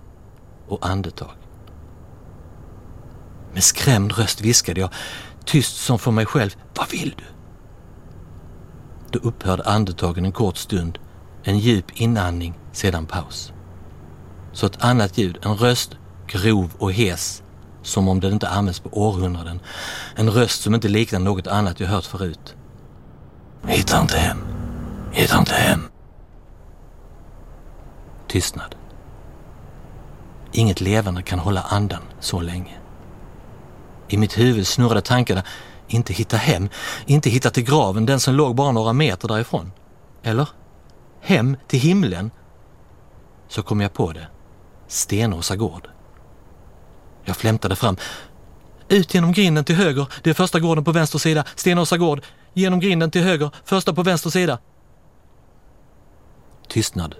E: och andetag. Med skrämd röst viskade jag, tyst som för mig själv, vad vill du? Då upphörde andetagen en kort stund, en djup inandning, sedan paus. Så ett annat ljud, en röst, grov och hes, som om den inte använts på århundraden. En röst som inte liknar något annat jag hört förut. Hittar inte hem. Hittar inte hem. Tystnad. Inget levande kan hålla andan så länge. I mitt huvud snurrade tankarna inte hitta hem, inte hitta till graven, den som låg bara några meter därifrån. Eller? Hem till himlen? Så kom jag på det. Stenåsa gård. Jag flämtade fram. Ut genom grinden till höger, det är första gården på vänster sida, Stenåsa gård. Genom grinden till höger, första på vänster sida. Tystnad.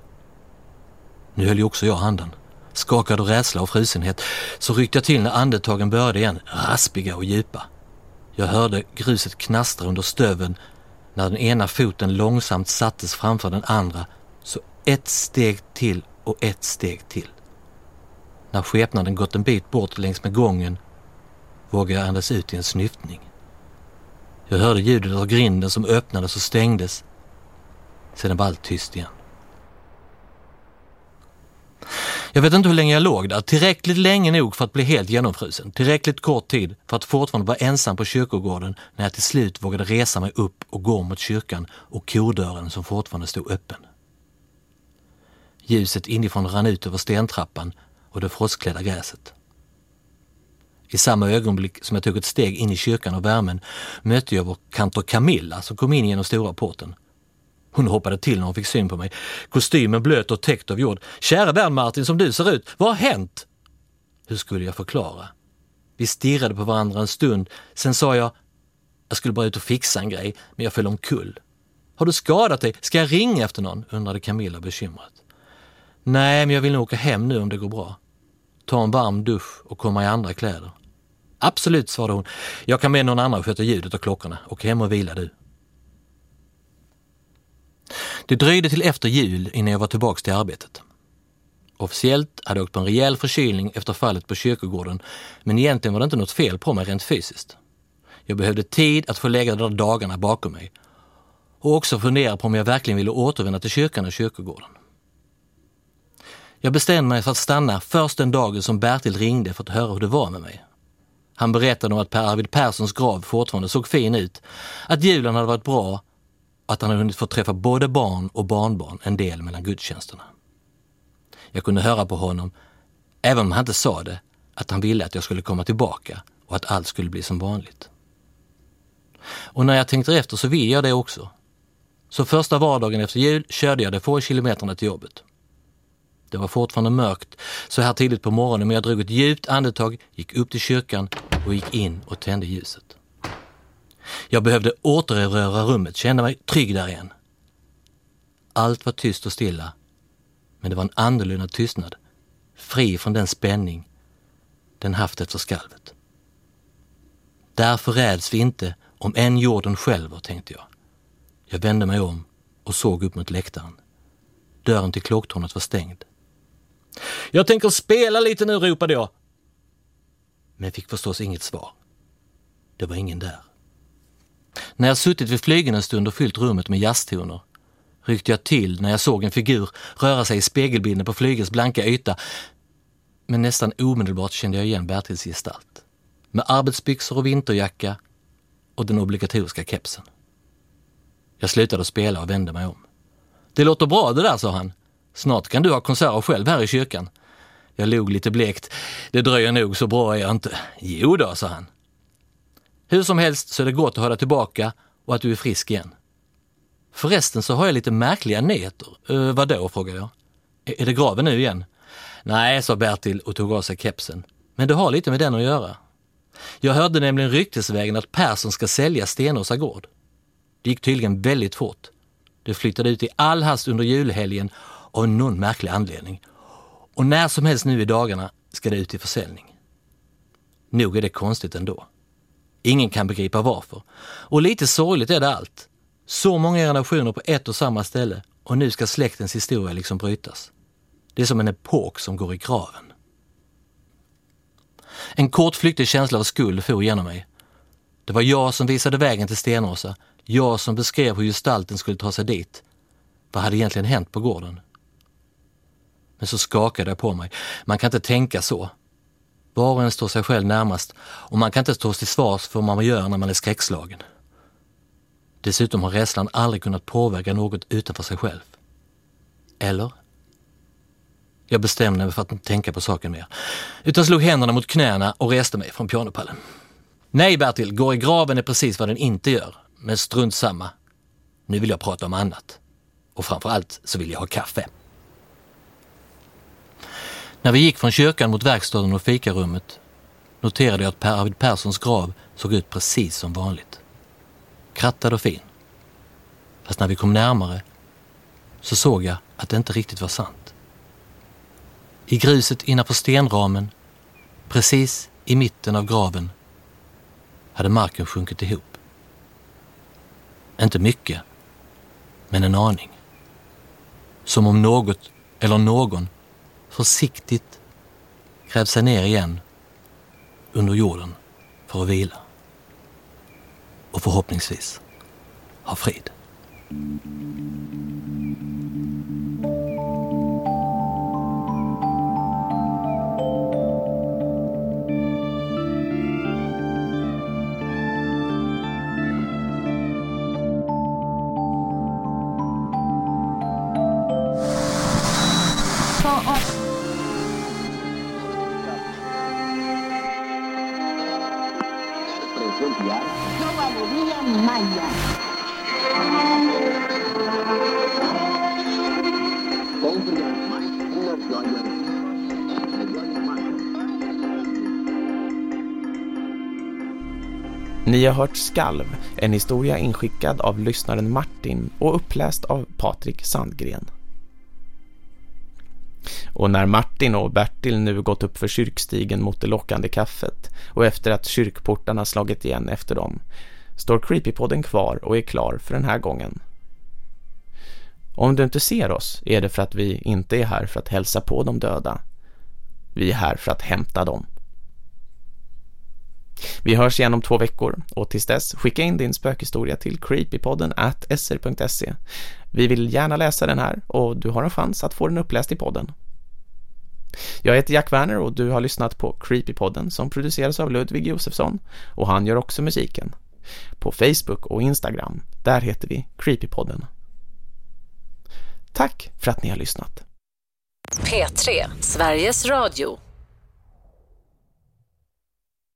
E: Nu höll ju också jag handen. Skakad av rädsla och frusenhet så ryckte jag till när andetagen började igen, raspiga och djupa. Jag hörde gruset knastra under stöven när den ena foten långsamt sattes framför den andra, så ett steg till och ett steg till. När skepnaden gått en bit bort längs med gången vågade jag andas ut i en snyftning. Jag hörde ljudet av grinden som öppnades och stängdes. Sedan var allt tyst igen. Jag vet inte hur länge jag låg där, tillräckligt länge nog för att bli helt genomfrusen, tillräckligt kort tid för att fortfarande vara ensam på kyrkogården när jag till slut vågade resa mig upp och gå mot kyrkan och kordörren som fortfarande stod öppen. Ljuset inifrån rann ut över stentrappan och det frostklädda gräset. I samma ögonblick som jag tog ett steg in i kyrkan och värmen mötte jag vår kantor Camilla som kom in genom stora porten. Hon hoppade till när hon fick syn på mig. Kostymen blöt och täckt av jord. Kära vän Martin, som du ser ut, vad har hänt? Hur skulle jag förklara? Vi stirrade på varandra en stund, sen sa jag, jag skulle bara ut och fixa en grej, men jag föll omkull. Har du skadat dig? Ska jag ringa efter någon? undrade Camilla bekymrat. Nej, men jag vill nog åka hem nu om det går bra. Ta en varm dusch och komma i andra kläder. Absolut, svarade hon. Jag kan med någon annan sköta ljudet och klockorna. Åk hem och vila du. Det dröjde till efter jul innan jag var tillbaks till arbetet. Officiellt hade jag åkt på en rejäl förkylning efter fallet på kyrkogården, men egentligen var det inte något fel på mig rent fysiskt. Jag behövde tid att få lägga de där dagarna bakom mig och också fundera på om jag verkligen ville återvända till kyrkan och kyrkogården. Jag bestämde mig för att stanna först den dagen som Bertil ringde för att höra hur det var med mig. Han berättade om att Per Arvid Perssons grav fortfarande såg fin ut, att julen hade varit bra och att han hade hunnit få träffa både barn och barnbarn en del mellan gudstjänsterna. Jag kunde höra på honom, även om han inte sa det, att han ville att jag skulle komma tillbaka och att allt skulle bli som vanligt. Och när jag tänkte efter så vill jag det också. Så första vardagen efter jul körde jag de få kilometerna till jobbet. Det var fortfarande mörkt så här tidigt på morgonen men jag drog ett djupt andetag, gick upp till kyrkan och gick in och tände ljuset. Jag behövde återerövra rummet, kände mig trygg där igen. Allt var tyst och stilla, men det var en annorlunda tystnad, fri från den spänning den haft efter skalvet. Därför räds vi inte om än jorden skälver, tänkte jag. Jag vände mig om och såg upp mot läktaren. Dörren till klocktornet var stängd. Jag tänker spela lite nu, ropade jag. Men fick förstås inget svar. Det var ingen där. När jag suttit vid flygeln en stund och fyllt rummet med jazztoner ryckte jag till när jag såg en figur röra sig i spegelbilden på flygelns blanka yta. Men nästan omedelbart kände jag igen Bertils gestalt. Med arbetsbyxor och vinterjacka och den obligatoriska kepsen. Jag slutade spela och vände mig om. Det låter bra det där, sa han. Snart kan du ha konserter själv här i kyrkan. Jag log lite blekt. Det dröjer nog, så bra är jag inte. Jo då, sa han. Hur som helst så är det gott att höra tillbaka och att du är frisk igen. Förresten så har jag lite märkliga nyheter. Eh, uh, vadå, frågade jag. Är det graven nu igen? Nej, sa Bertil och tog av sig kepsen. Men det har lite med den att göra. Jag hörde nämligen ryktesvägen att Persson ska sälja Stenåsa gård. Det gick tydligen väldigt fort. Det flyttade ut i all hast under julhelgen av någon märklig anledning. Och när som helst nu i dagarna ska det ut till försäljning. Nog är det konstigt ändå. Ingen kan begripa varför. Och lite sorgligt är det allt. Så många generationer på ett och samma ställe och nu ska släktens historia liksom brytas. Det är som en epok som går i graven. En kort flyktig känsla av skuld for genom mig. Det var jag som visade vägen till Stenåsa, jag som beskrev hur gestalten skulle ta sig dit. Vad hade egentligen hänt på gården? Men så skakade jag på mig. Man kan inte tänka så. Var och en står sig själv närmast och man kan inte stå till svars för vad man gör när man är skräckslagen. Dessutom har rädslan aldrig kunnat påverka något utanför sig själv. Eller? Jag bestämde mig för att inte tänka på saken mer, utan slog händerna mot knäna och reste mig från pianopallen. Nej Bertil, gå i graven är precis vad den inte gör, men strunt samma. Nu vill jag prata om annat. Och framförallt så vill jag ha kaffe. När vi gick från kyrkan mot verkstaden och fikarummet noterade jag att Per Arvid Perssons grav såg ut precis som vanligt. Krattad och fin. Fast när vi kom närmare så såg jag att det inte riktigt var sant. I gruset innanför stenramen, precis i mitten av graven, hade marken sjunkit ihop. Inte mycket, men en aning. Som om något eller någon försiktigt grävt sig ner igen under jorden för att vila. Och förhoppningsvis ha frid.
D: Ni har hört Skalv, en historia inskickad av lyssnaren Martin och uppläst av Patrik Sandgren. Och när Martin och Bertil nu gått upp för kyrkstigen mot det lockande kaffet och efter att kyrkportarna slagit igen efter dem står Creepypodden kvar och är klar för den här gången. Om du inte ser oss är det för att vi inte är här för att hälsa på de döda. Vi är här för att hämta dem. Vi hörs igen om två veckor och tills dess skicka in din spökhistoria till creepypodden at sr.se. Vi vill gärna läsa den här och du har en chans att få den uppläst i podden. Jag heter Jack Werner och du har lyssnat på Creepypodden som produceras av Ludvig Josefsson och han gör också musiken. På Facebook och Instagram, där heter vi Creepypodden. Tack för att ni har lyssnat.
A: P3, Sveriges Radio.